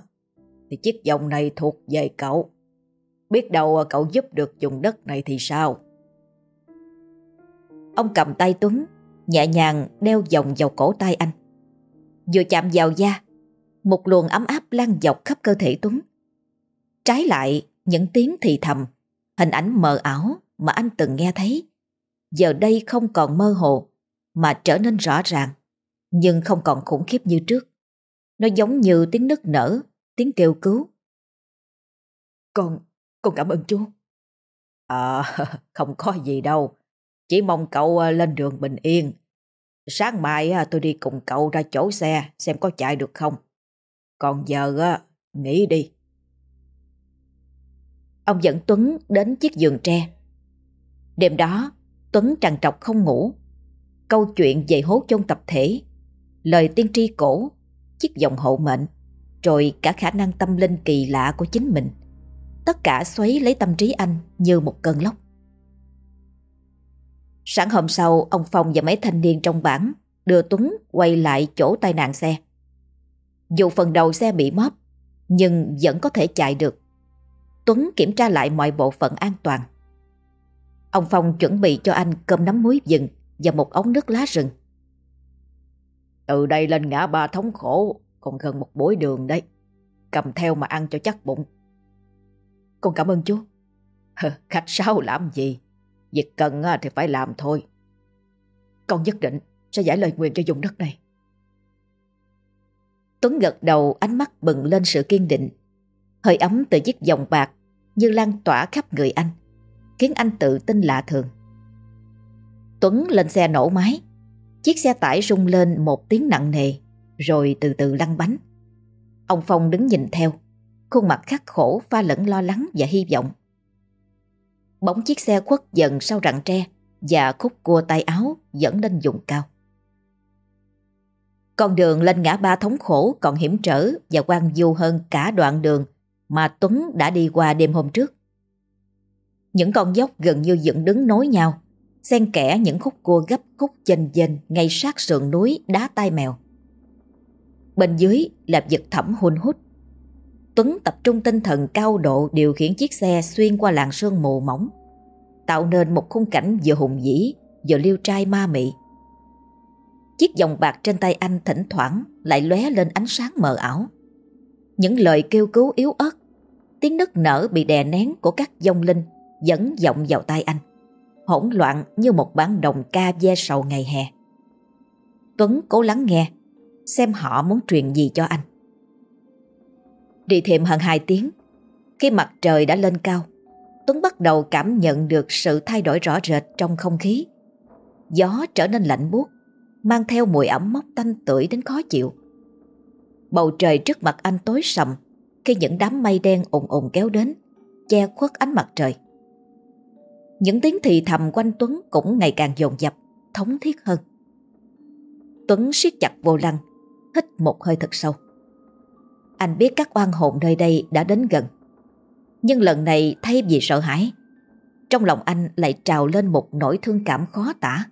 thì chiếc vòng này thuộc về cậu. Biết đâu cậu giúp được dùng đất này thì sao? Ông cầm tay Tuấn, nhẹ nhàng đeo vòng vào cổ tay anh. Vừa chạm vào da, một luồng ấm áp lan dọc khắp cơ thể Tuấn. Trái lại, những tiếng thì thầm, hình ảnh mờ ảo mà anh từng nghe thấy, giờ đây không còn mơ hồ mà trở nên rõ ràng, nhưng không còn khủng khiếp như trước. Nó giống như tiếng nức nở, tiếng kêu cứu. Con, con cảm ơn chú. À, không có gì đâu. Chỉ mong cậu à, lên đường bình yên. Sáng mai tôi đi cùng cậu ra chỗ xe xem có chạy được không. Còn giờ nghỉ đi. Ông dẫn Tuấn đến chiếc giường tre. Đêm đó, Tuấn trằn trọc không ngủ. Câu chuyện về hố chôn tập thể, lời tiên tri cổ, chiếc vòng hộ mệnh, rồi cả khả năng tâm linh kỳ lạ của chính mình. Tất cả xoáy lấy tâm trí anh như một cơn lốc. Sáng hôm sau, ông Phong và mấy thanh niên trong bản đưa Tuấn quay lại chỗ tai nạn xe. Dù phần đầu xe bị móp, nhưng vẫn có thể chạy được. Tuấn kiểm tra lại mọi bộ phận an toàn. Ông Phong chuẩn bị cho anh cơm nắm muối rừng và một ống nước lá rừng. Từ đây lên ngã ba thống khổ, còn gần một bối đường đấy. Cầm theo mà ăn cho chắc bụng. Con cảm ơn chú. Khách sáo làm gì? Việc cần à, thì phải làm thôi. Con nhất định sẽ giải lời nguyện cho dùng đất này. Tuấn gật đầu ánh mắt bừng lên sự kiên định. Hơi ấm từ chiếc vòng bạc như lan tỏa khắp người anh, khiến anh tự tin lạ thường. Tuấn lên xe nổ máy, chiếc xe tải rung lên một tiếng nặng nề, rồi từ từ lăn bánh. Ông Phong đứng nhìn theo, khuôn mặt khắc khổ pha lẫn lo lắng và hy vọng. Bóng chiếc xe khuất dần sau rặng tre và khúc cua tay áo dẫn lên vùng cao. Con đường lên ngã ba thống khổ còn hiểm trở và quan du hơn cả đoạn đường mà Tuấn đã đi qua đêm hôm trước. Những con dốc gần như dựng đứng nối nhau, xen kẽ những khúc cua gấp khúc chênh chênh ngay sát sườn núi đá tai mèo. Bên dưới là vực thẳm hun hút. Tuấn tập trung tinh thần cao độ điều khiển chiếc xe xuyên qua làng sương mù mỏng, tạo nên một khung cảnh vừa hùng vĩ vừa liêu trai ma mị. Chiếc vòng bạc trên tay anh thỉnh thoảng lại lóe lên ánh sáng mờ ảo. Những lời kêu cứu yếu ớt, tiếng nức nở bị đè nén của các dông linh dẫn vọng vào tay anh. Hỗn loạn như một bản đồng ca ve sầu ngày hè. Tuấn cố lắng nghe, xem họ muốn truyền gì cho anh. Đi thêm hơn hai tiếng, khi mặt trời đã lên cao, Tuấn bắt đầu cảm nhận được sự thay đổi rõ rệt trong không khí. Gió trở nên lạnh buốt, mang theo mùi ẩm mốc tanh tưởi đến khó chịu. Bầu trời trước mặt anh tối sầm khi những đám mây đen ồn ồn kéo đến, che khuất ánh mặt trời. Những tiếng thì thầm quanh Tuấn cũng ngày càng dồn dập, thống thiết hơn. Tuấn siết chặt vô lăng, hít một hơi thật sâu. Anh biết các oan hồn nơi đây đã đến gần. Nhưng lần này thay vì sợ hãi, trong lòng anh lại trào lên một nỗi thương cảm khó tả.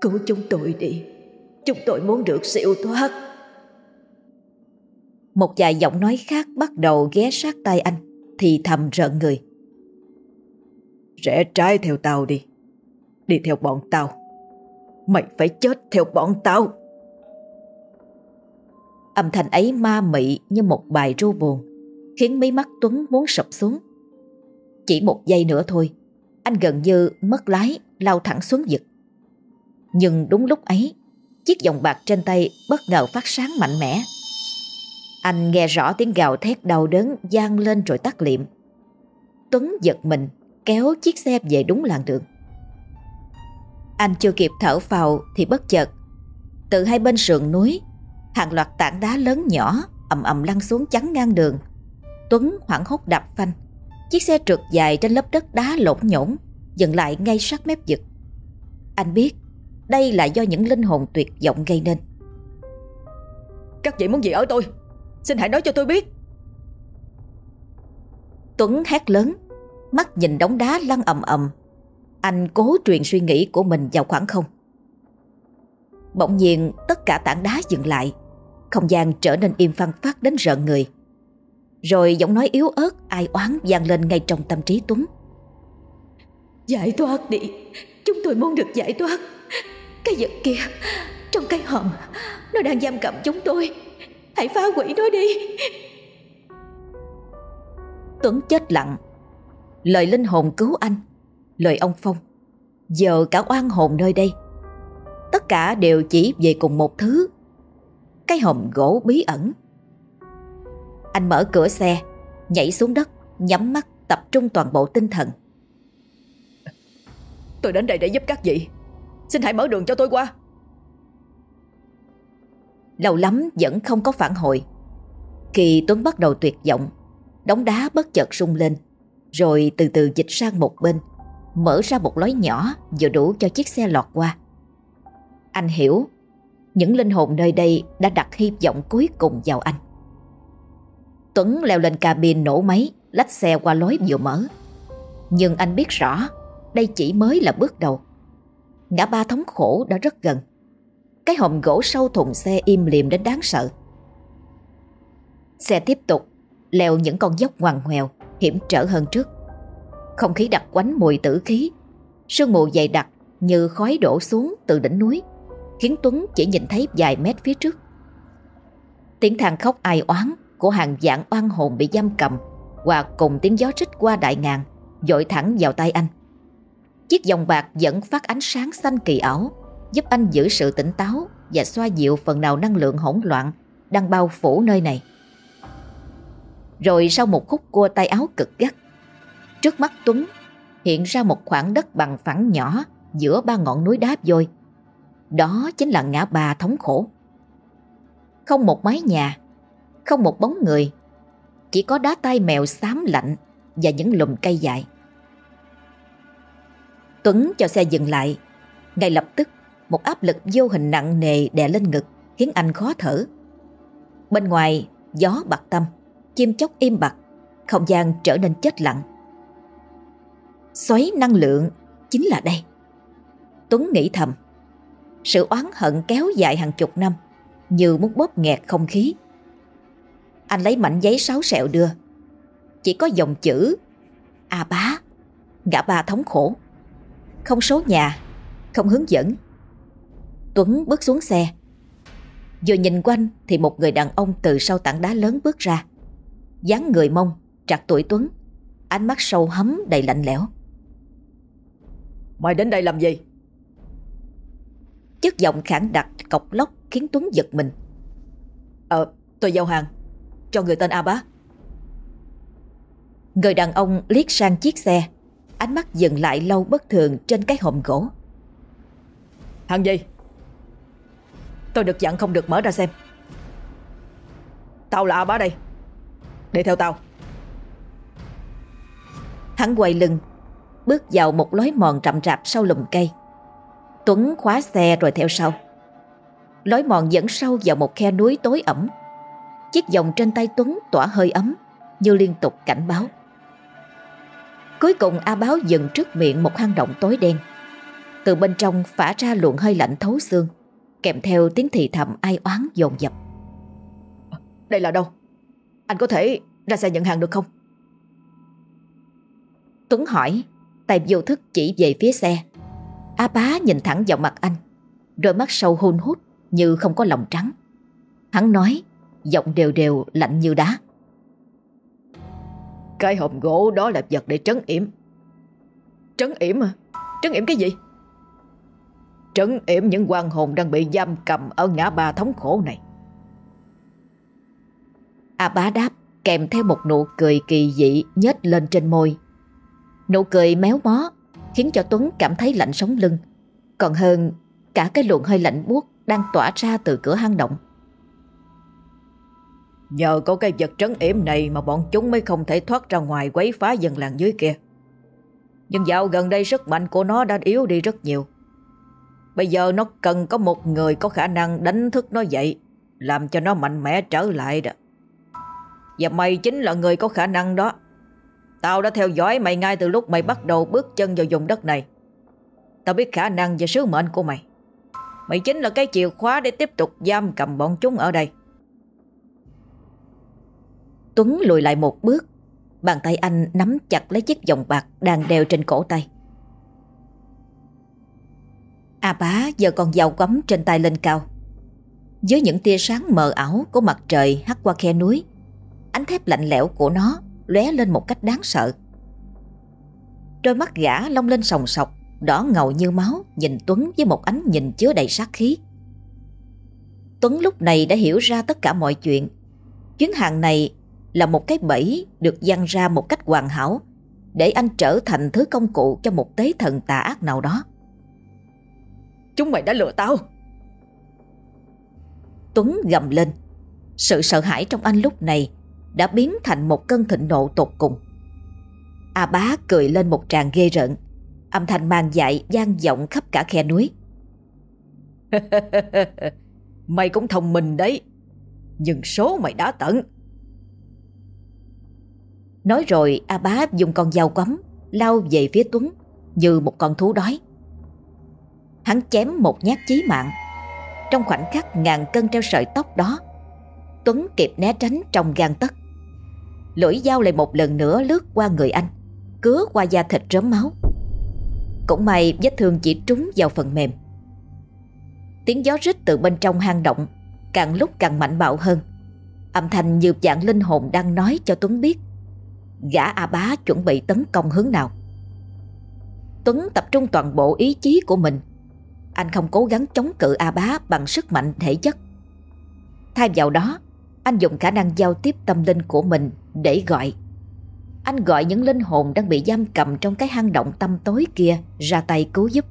Cứu chúng tôi đi, chúng tôi muốn được siêu thoát. Một vài giọng nói khác bắt đầu ghé sát tay anh, thì thầm rợn người. Rẽ trái theo tao đi, đi theo bọn tao. Mày phải chết theo bọn tao. Âm thanh ấy ma mị như một bài ru buồn, khiến mí mắt Tuấn muốn sụp xuống. Chỉ một giây nữa thôi, anh gần như mất lái lao thẳng xuống vực. Nhưng đúng lúc ấy, chiếc vòng bạc trên tay bất ngờ phát sáng mạnh mẽ. Anh nghe rõ tiếng gào thét đau đớn gian lên rồi tắt liệm. Tuấn giật mình, kéo chiếc xe về đúng làn đường. Anh chưa kịp thở phào thì bất chợt, từ hai bên sườn núi, hàng loạt tảng đá lớn nhỏ ầm ầm lăn xuống chắn ngang đường. Tuấn hoảng hốt đạp phanh, chiếc xe trượt dài trên lớp đất đá lộn nhổn, dừng lại ngay sát mép vực. Anh biết đây là do những linh hồn tuyệt vọng gây nên. Các vị muốn gì ở tôi? Xin hãy nói cho tôi biết. Tuấn hét lớn, mắt nhìn đống đá lăn ầm ầm. Anh cố truyền suy nghĩ của mình vào khoảng không. Bỗng nhiên tất cả tảng đá dừng lại, không gian trở nên im phăng phát đến rợn người. Rồi giọng nói yếu ớt ai oán vang lên ngay trong tâm trí Tuấn. Giải thoát đi Chúng tôi muốn được giải thoát. Cái vật kia Trong cái hòm Nó đang giam cầm chúng tôi. Hãy phá hủy nó đi. Tuấn chết lặng. Lời linh hồn cứu anh Lời ông Phong. Giờ cả oan hồn nơi đây. Tất cả đều chỉ về cùng một thứ Cái hòm gỗ bí ẩn. Anh mở cửa xe Nhảy xuống đất Nhắm mắt tập trung toàn bộ tinh thần. Tôi đến đây để giúp các vị. Xin hãy mở đường cho tôi qua. Lâu lắm vẫn không có phản hồi. Kỳ Tuấn bắt đầu tuyệt vọng Đống đá bất chợt rung lên Rồi từ từ dịch sang một bên Mở ra một lối nhỏ Vừa đủ cho chiếc xe lọt qua. Anh hiểu những linh hồn nơi đây đã đặt hy vọng cuối cùng vào anh. Tuấn leo lên cabin nổ máy Lách xe qua lối vừa mở. Nhưng anh biết rõ Đây chỉ mới là bước đầu. Ngã ba thống khổ đã rất gần. Cái hòm gỗ sâu thùng xe im liềm đến đáng sợ. Xe tiếp tục leo những con dốc ngoằn ngoèo, hiểm trở hơn trước. Không khí đặc quánh mùi tử khí, sương mù dày đặc như khói đổ xuống từ đỉnh núi, khiến Tuấn chỉ nhìn thấy vài mét phía trước. Tiếng than khóc ai oán của hàng vạn oan hồn bị giam cầm và cùng tiếng gió rít qua đại ngàn dội thẳng vào tay anh. Chiếc vòng bạc vẫn phát ánh sáng xanh kỳ ảo, giúp anh giữ sự tỉnh táo và xoa dịu phần nào năng lượng hỗn loạn đang bao phủ nơi này. Rồi sau một khúc cua tay áo cực gắt Trước mắt Tuấn hiện ra một khoảng đất bằng phẳng nhỏ giữa ba ngọn núi đá vôi. Đó chính là ngã ba thống khổ. Không một mái nhà, không một bóng người, chỉ có đá tay mèo xám lạnh và những lùm cây dại. Tuấn cho xe dừng lại, ngay lập tức một áp lực vô hình nặng nề đè lên ngực khiến anh khó thở. Bên ngoài gió bạc tâm chim chóc im bặt, không gian trở nên chết lặng. Xoáy năng lượng chính là đây. Tuấn nghĩ thầm, sự oán hận kéo dài hàng chục năm, như muốn bóp nghẹt không khí. Anh lấy mảnh giấy sáu sẹo đưa, chỉ có dòng chữ A bá, ngã ba thống khổ, không số nhà, không hướng dẫn. Tuấn bước xuống xe, vừa nhìn quanh thì một người đàn ông từ sau tảng đá lớn bước ra dáng người mông, trạc tuổi Tuấn, ánh mắt sâu hấm đầy lạnh lẽo. Mày đến đây làm gì? Chất giọng khản đặc cọc lóc khiến Tuấn giật mình. Ờ, tôi giao hàng, cho người tên A Bá. Người đàn ông liếc sang chiếc xe, ánh mắt dừng lại lâu bất thường trên cái hòm gỗ. Hàng gì? Tôi được dặn không được mở ra xem. Tao là A Bá đây. Đi theo tao Hắn quay lưng Bước vào một lối mòn rậm rạp sau lùm cây Tuấn khóa xe rồi theo sau. Lối mòn dẫn sâu vào một khe núi tối ẩm. Chiếc vòng trên tay Tuấn tỏa hơi ấm Như liên tục cảnh báo. Cuối cùng A Báo dừng trước miệng một hang động tối đen. Từ bên trong phả ra luồng hơi lạnh thấu xương Kèm theo tiếng thì thầm ai oán dồn dập. Đây là đâu? Anh có thể ra xe nhận hàng được không? Tuấn hỏi Tay vô thức chỉ về phía xe A bá nhìn thẳng vào mặt anh Đôi mắt sâu hôn hút Như không có lòng trắng Hắn nói Giọng đều đều lạnh như đá Cái hộp gỗ đó là vật để trấn yểm Trấn yểm à? Trấn yểm cái gì? Trấn yểm những quan hồn đang bị giam cầm Ở ngã ba thống khổ này A bá đáp kèm theo một nụ cười kỳ dị nhếch lên trên môi. Nụ cười méo mó khiến cho Tuấn cảm thấy lạnh sống lưng, còn hơn cả cái luồng hơi lạnh buốt đang tỏa ra từ cửa hang động. Nhờ có cái vật trấn yểm này mà bọn chúng mới không thể thoát ra ngoài quấy phá dân làng dưới kia. Nhưng dạo gần đây sức mạnh của nó đã yếu đi rất nhiều. Bây giờ nó cần có một người có khả năng đánh thức nó dậy, làm cho nó mạnh mẽ trở lại đó. Và mày chính là người có khả năng đó Tao đã theo dõi mày ngay từ lúc mày bắt đầu bước chân vào vùng đất này. Tao biết khả năng và sứ mệnh của mày. Mày chính là cái chìa khóa để tiếp tục giam cầm bọn chúng ở đây. Tuấn lùi lại một bước. Bàn tay anh nắm chặt lấy chiếc vòng bạc đang đeo trên cổ tay. A bá giờ còn dao quắm trên tay lên cao. Dưới những tia sáng mờ ảo của mặt trời hắt qua khe núi, ánh thép lạnh lẽo của nó lóe lên một cách đáng sợ. Đôi mắt gã long lên sòng sọc, đỏ ngầu như máu, nhìn Tuấn với một ánh nhìn chứa đầy sát khí. Tuấn lúc này đã hiểu ra tất cả mọi chuyện. Chuyến hàng này là một cái bẫy được dăng ra một cách hoàn hảo để anh trở thành thứ công cụ cho một tế thần tà ác nào đó. Chúng mày đã lừa tao. Tuấn gầm lên. Sự sợ hãi trong anh lúc này đã biến thành một cơn thịnh nộ tột cùng. A bá cười lên một tràng ghê rợn, âm thanh mang dại gian vọng khắp cả khe núi. mày cũng thông minh đấy, nhưng số mày đã tận. Nói rồi A bá dùng con dao quắm lao về phía Tuấn như một con thú đói. Hắn chém một nhát chí mạng. Trong khoảnh khắc ngàn cân treo sợi tóc đó, Tuấn kịp né tránh trong gan tấc. Lưỡi dao lại một lần nữa lướt qua người anh, cứa qua da thịt rớm máu. Cũng may vết thương chỉ trúng vào phần mềm. Tiếng gió rít từ bên trong hang động càng lúc càng mạnh bạo hơn. Âm thanh như dạng linh hồn đang nói cho Tuấn biết gã A Bá chuẩn bị tấn công hướng nào. Tuấn tập trung toàn bộ ý chí của mình. Anh không cố gắng chống cự A Bá bằng sức mạnh thể chất. Thay vào đó, anh dùng khả năng giao tiếp tâm linh của mình để gọi. Anh gọi những linh hồn đang bị giam cầm trong cái hang động tâm tối kia ra tay cứu giúp.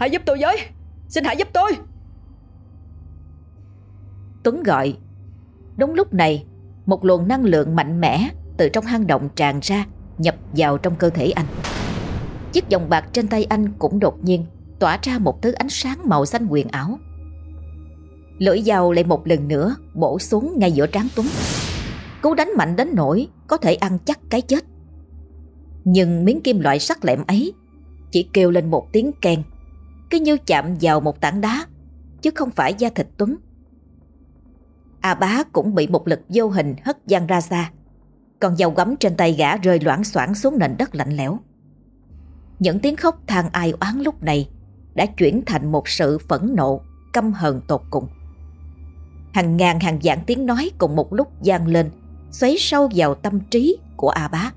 Hãy giúp tôi với! Xin hãy giúp tôi! Tuấn gọi. Đúng lúc này, một luồng năng lượng mạnh mẽ từ trong hang động tràn ra, nhập vào trong cơ thể anh. Chiếc vòng bạc trên tay anh cũng đột nhiên tỏa ra một thứ ánh sáng màu xanh quyền ảo. Lưỡi dao lại một lần nữa bổ xuống ngay giữa trán Tuấn. Cú đánh mạnh đến nỗi có thể ăn chắc cái chết. Nhưng miếng kim loại sắc lẹm ấy chỉ kêu lên một tiếng kèn, cứ như chạm vào một tảng đá, chứ không phải da thịt Tuấn. A bá cũng bị một lực vô hình hất văng ra xa. Còn dao gấm trên tay gã rơi loãng xoảng xuống nền đất lạnh lẽo. Những tiếng khóc than ai oán lúc này đã chuyển thành một sự phẫn nộ, căm hờn tột cùng. Hàng ngàn hàng vạn tiếng nói cùng một lúc gian lên, xoáy sâu vào tâm trí của A bá,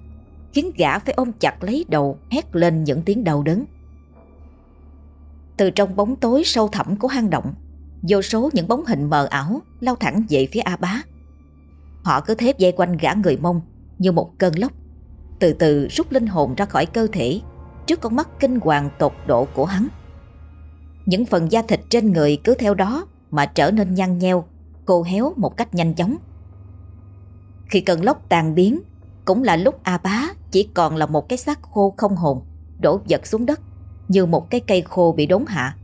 khiến gã phải ôm chặt lấy đầu, hét lên những tiếng đau đớn. Từ trong bóng tối sâu thẳm của hang động, Vô số những bóng hình mờ ảo lao thẳng về phía A Bá. Họ cứ thế dây quanh gã người mông như một cơn lốc, từ từ rút linh hồn ra khỏi cơ thể trước con mắt kinh hoàng tột độ của hắn. Những phần da thịt trên người cứ theo đó mà trở nên nhăn nheo, khô héo một cách nhanh chóng. Khi cơn lốc tàn biến, cũng là lúc A Bá chỉ còn là một cái xác khô không hồn, đổ vật xuống đất như một cái cây khô bị đốn hạ.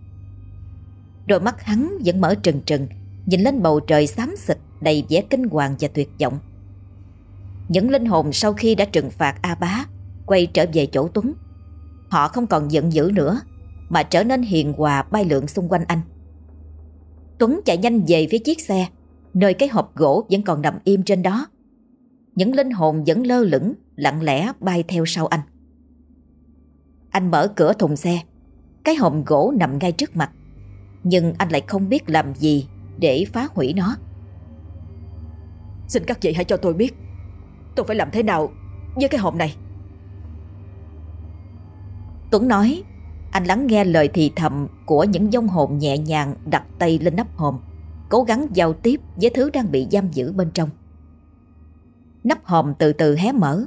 Đôi mắt hắn vẫn mở trừng trừng Nhìn lên bầu trời xám xịt Đầy vẻ kinh hoàng và tuyệt vọng Những linh hồn sau khi đã trừng phạt A Bá Quay trở về chỗ Tuấn Họ không còn giận dữ nữa Mà trở nên hiền hòa bay lượn xung quanh anh Tuấn chạy nhanh về phía chiếc xe Nơi cái hộp gỗ vẫn còn nằm im trên đó Những linh hồn vẫn lơ lửng Lặng lẽ bay theo sau anh Anh mở cửa thùng xe Cái hộp gỗ nằm ngay trước mặt nhưng anh lại không biết làm gì để phá hủy nó. Xin các chị hãy cho tôi biết tôi phải làm thế nào với cái hộp này. Tuấn nói anh lắng nghe lời thì thầm của những dông hồn nhẹ nhàng đặt tay lên nắp hòm, cố gắng giao tiếp với thứ đang bị giam giữ bên trong. Nắp hòm từ từ hé mở,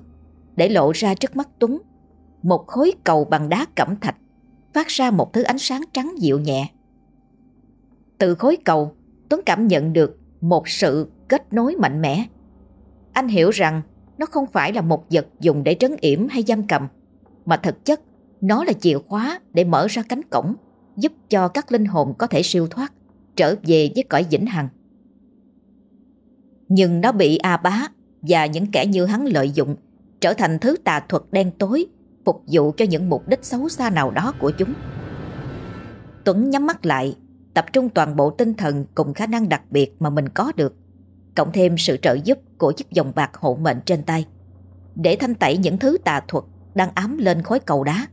để lộ ra trước mắt Tuấn một khối cầu bằng đá cẩm thạch phát ra một thứ ánh sáng trắng dịu nhẹ. Từ khối cầu, Tuấn cảm nhận được một sự kết nối mạnh mẽ. Anh hiểu rằng nó không phải là một vật dùng để trấn yểm hay giam cầm, mà thực chất nó là chìa khóa để mở ra cánh cổng, giúp cho các linh hồn có thể siêu thoát, trở về với cõi vĩnh hằng. Nhưng nó bị A Bá và những kẻ như hắn lợi dụng, trở thành thứ tà thuật đen tối, phục vụ cho những mục đích xấu xa nào đó của chúng. Tuấn nhắm mắt lại tập trung toàn bộ tinh thần cùng khả năng đặc biệt mà mình có được, cộng thêm sự trợ giúp của chiếc vòng bạc hộ mệnh trên tay, để thanh tẩy những thứ tà thuật đang ám lên khối cầu đá.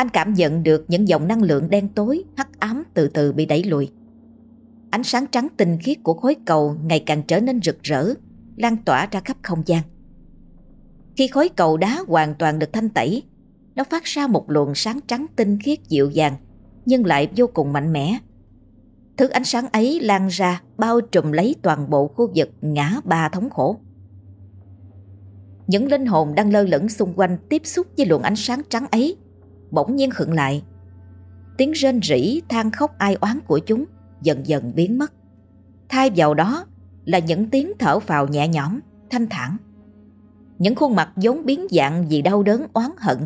Anh cảm nhận được những dòng năng lượng đen tối, hắc ám từ từ bị đẩy lùi. Ánh sáng trắng tinh khiết của khối cầu ngày càng trở nên rực rỡ, lan tỏa ra khắp không gian. Khi khối cầu đá hoàn toàn được thanh tẩy, nó phát ra một luồng sáng trắng tinh khiết dịu dàng, nhưng lại vô cùng mạnh mẽ. Thứ ánh sáng ấy lan ra bao trùm lấy toàn bộ khu vực ngã ba thống khổ. Những linh hồn đang lơ lửng xung quanh tiếp xúc với luồng ánh sáng trắng ấy, bỗng nhiên khựng lại. Tiếng rên rỉ than khóc ai oán của chúng dần dần biến mất. Thay vào đó là những tiếng thở phào nhẹ nhõm, thanh thản. Những khuôn mặt vốn biến dạng vì đau đớn oán hận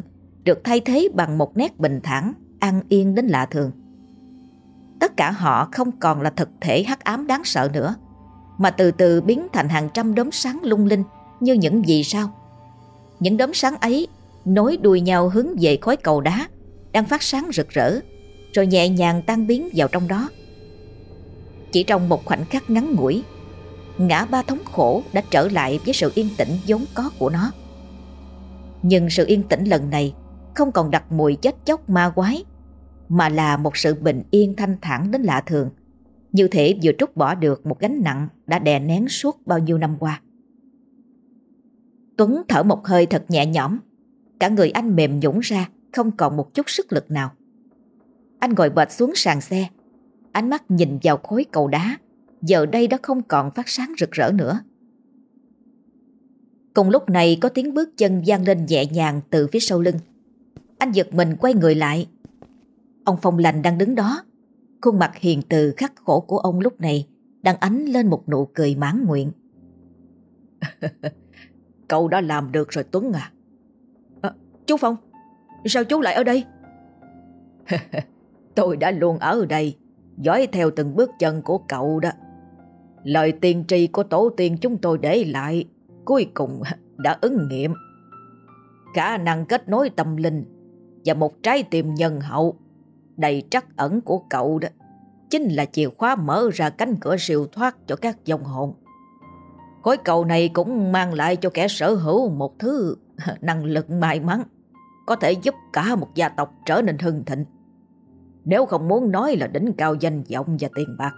được thay thế bằng một nét bình thản, an yên đến lạ thường. Tất cả họ không còn là thực thể hắc ám đáng sợ nữa, mà từ từ biến thành hàng trăm đốm sáng lung linh như những vì sao. Những đốm sáng ấy nối đuôi nhau hướng về khối cầu đá đang phát sáng rực rỡ, rồi nhẹ nhàng tan biến vào trong đó. Chỉ trong một khoảnh khắc ngắn ngủi, ngã ba thống khổ đã trở lại với sự yên tĩnh vốn có của nó. Nhưng sự yên tĩnh lần này không còn đặt mùi chết chóc ma quái, mà là một sự bình yên thanh thản đến lạ thường, như thể vừa trút bỏ được một gánh nặng đã đè nén suốt bao nhiêu năm qua. Tuấn thở một hơi thật nhẹ nhõm, cả người anh mềm nhũng ra, không còn một chút sức lực nào. Anh ngồi bệt xuống sàn xe, ánh mắt nhìn vào khối cầu đá, giờ đây đã không còn phát sáng rực rỡ nữa. Cùng lúc này có tiếng bước chân vang lên nhẹ nhàng từ phía sau lưng. Anh giật mình quay người lại. Ông Phong Lành đang đứng đó. Khuôn mặt hiền từ khắc khổ của ông lúc này đang ánh lên một nụ cười mãn nguyện. Cậu đã làm được rồi Tuấn à chú Phong, sao chú lại ở đây? Tôi đã luôn ở đây, dõi theo từng bước chân của cậu đó. Lời tiên tri của tổ tiên chúng tôi để lại cuối cùng đã ứng nghiệm. Khả năng kết nối tâm linh và một trái tim nhân hậu đầy trắc ẩn của cậu đó chính là chìa khóa mở ra cánh cửa siêu thoát cho các dòng hồn. Khối cầu này cũng mang lại cho kẻ sở hữu một thứ năng lực may mắn có thể giúp cả một gia tộc trở nên hưng thịnh. Nếu không muốn nói là đỉnh cao danh vọng và tiền bạc.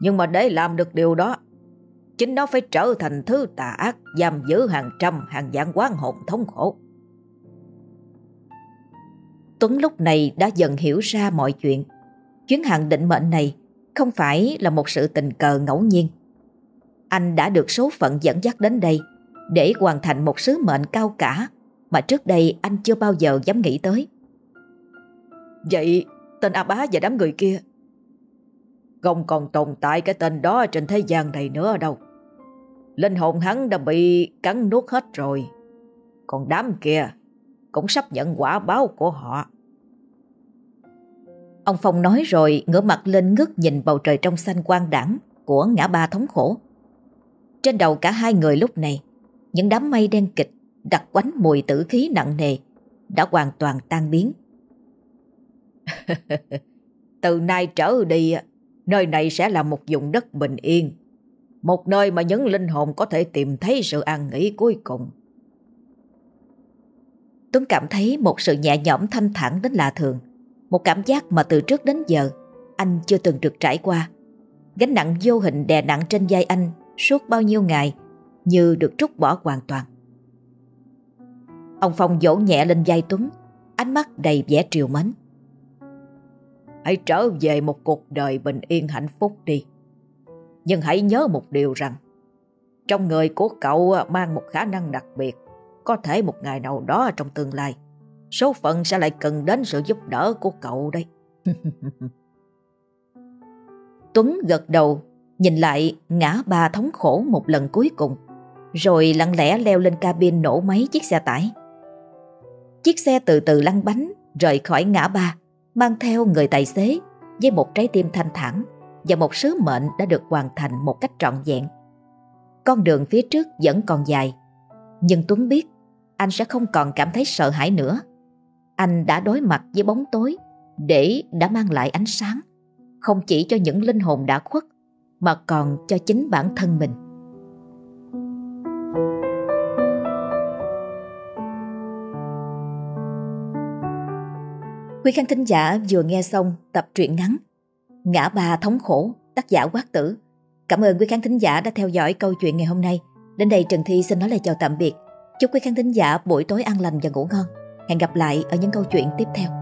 Nhưng mà để làm được điều đó, chính nó phải trở thành thứ tà ác giam giữ hàng trăm hàng vạn quán hồn thống khổ. Tuấn lúc này đã dần hiểu ra mọi chuyện. Chuyến hàng định mệnh này không phải là một sự tình cờ ngẫu nhiên. Anh đã được số phận dẫn dắt đến đây để hoàn thành một sứ mệnh cao cả mà trước đây anh chưa bao giờ dám nghĩ tới. Vậy tên A Bá và đám người kia không còn tồn tại cái tên đó trên thế gian này nữa đâu. Linh hồn hắn đã bị cắn nuốt hết rồi. Còn đám kia cũng sắp nhận quả báo của họ. Ông Phong nói rồi ngửa mặt lên ngước nhìn bầu trời trong xanh quang đẳng của ngã ba thống khổ. Trên đầu cả hai người lúc này, những đám mây đen kịch đặc quánh mùi tử khí nặng nề đã hoàn toàn tan biến. Từ nay trở đi, nơi này sẽ là một vùng đất bình yên, một nơi mà những linh hồn có thể tìm thấy sự an nghỉ cuối cùng. Tuấn cảm thấy một sự nhẹ nhõm thanh thản đến lạ thường, một cảm giác mà từ trước đến giờ anh chưa từng được trải qua. Gánh nặng vô hình đè nặng trên vai anh suốt bao nhiêu ngày như được trút bỏ hoàn toàn. Ông Phong vỗ nhẹ lên vai Tuấn, ánh mắt đầy vẻ triều mến. Hãy trở về một cuộc đời bình yên hạnh phúc đi. Nhưng hãy nhớ một điều rằng, trong người của cậu mang một khả năng đặc biệt, có thể một ngày nào đó trong tương lai, số phận sẽ lại cần đến sự giúp đỡ của cậu đây. Tuấn gật đầu, nhìn lại ngã ba thống khổ một lần cuối cùng, rồi lặng lẽ leo lên cabin nổ máy chiếc xe tải. Chiếc xe từ từ lăn bánh rời khỏi ngã ba, mang theo người tài xế với một trái tim thanh thản và một sứ mệnh đã được hoàn thành một cách trọn vẹn. Con đường phía trước vẫn còn dài, nhưng Tuấn biết anh sẽ không còn cảm thấy sợ hãi nữa. Anh đã đối mặt với bóng tối để đã mang lại ánh sáng, không chỉ cho những linh hồn đã khuất mà còn cho chính bản thân mình. Quý khán thính giả vừa nghe xong tập truyện ngắn Ngã ba thống khổ, tác giả quát tử. Cảm ơn quý khán thính giả đã theo dõi câu chuyện ngày hôm nay. Đến đây Trần Thi xin nói lời chào tạm biệt. Chúc quý khán thính giả buổi tối an lành và ngủ ngon. Hẹn gặp lại ở những câu chuyện tiếp theo.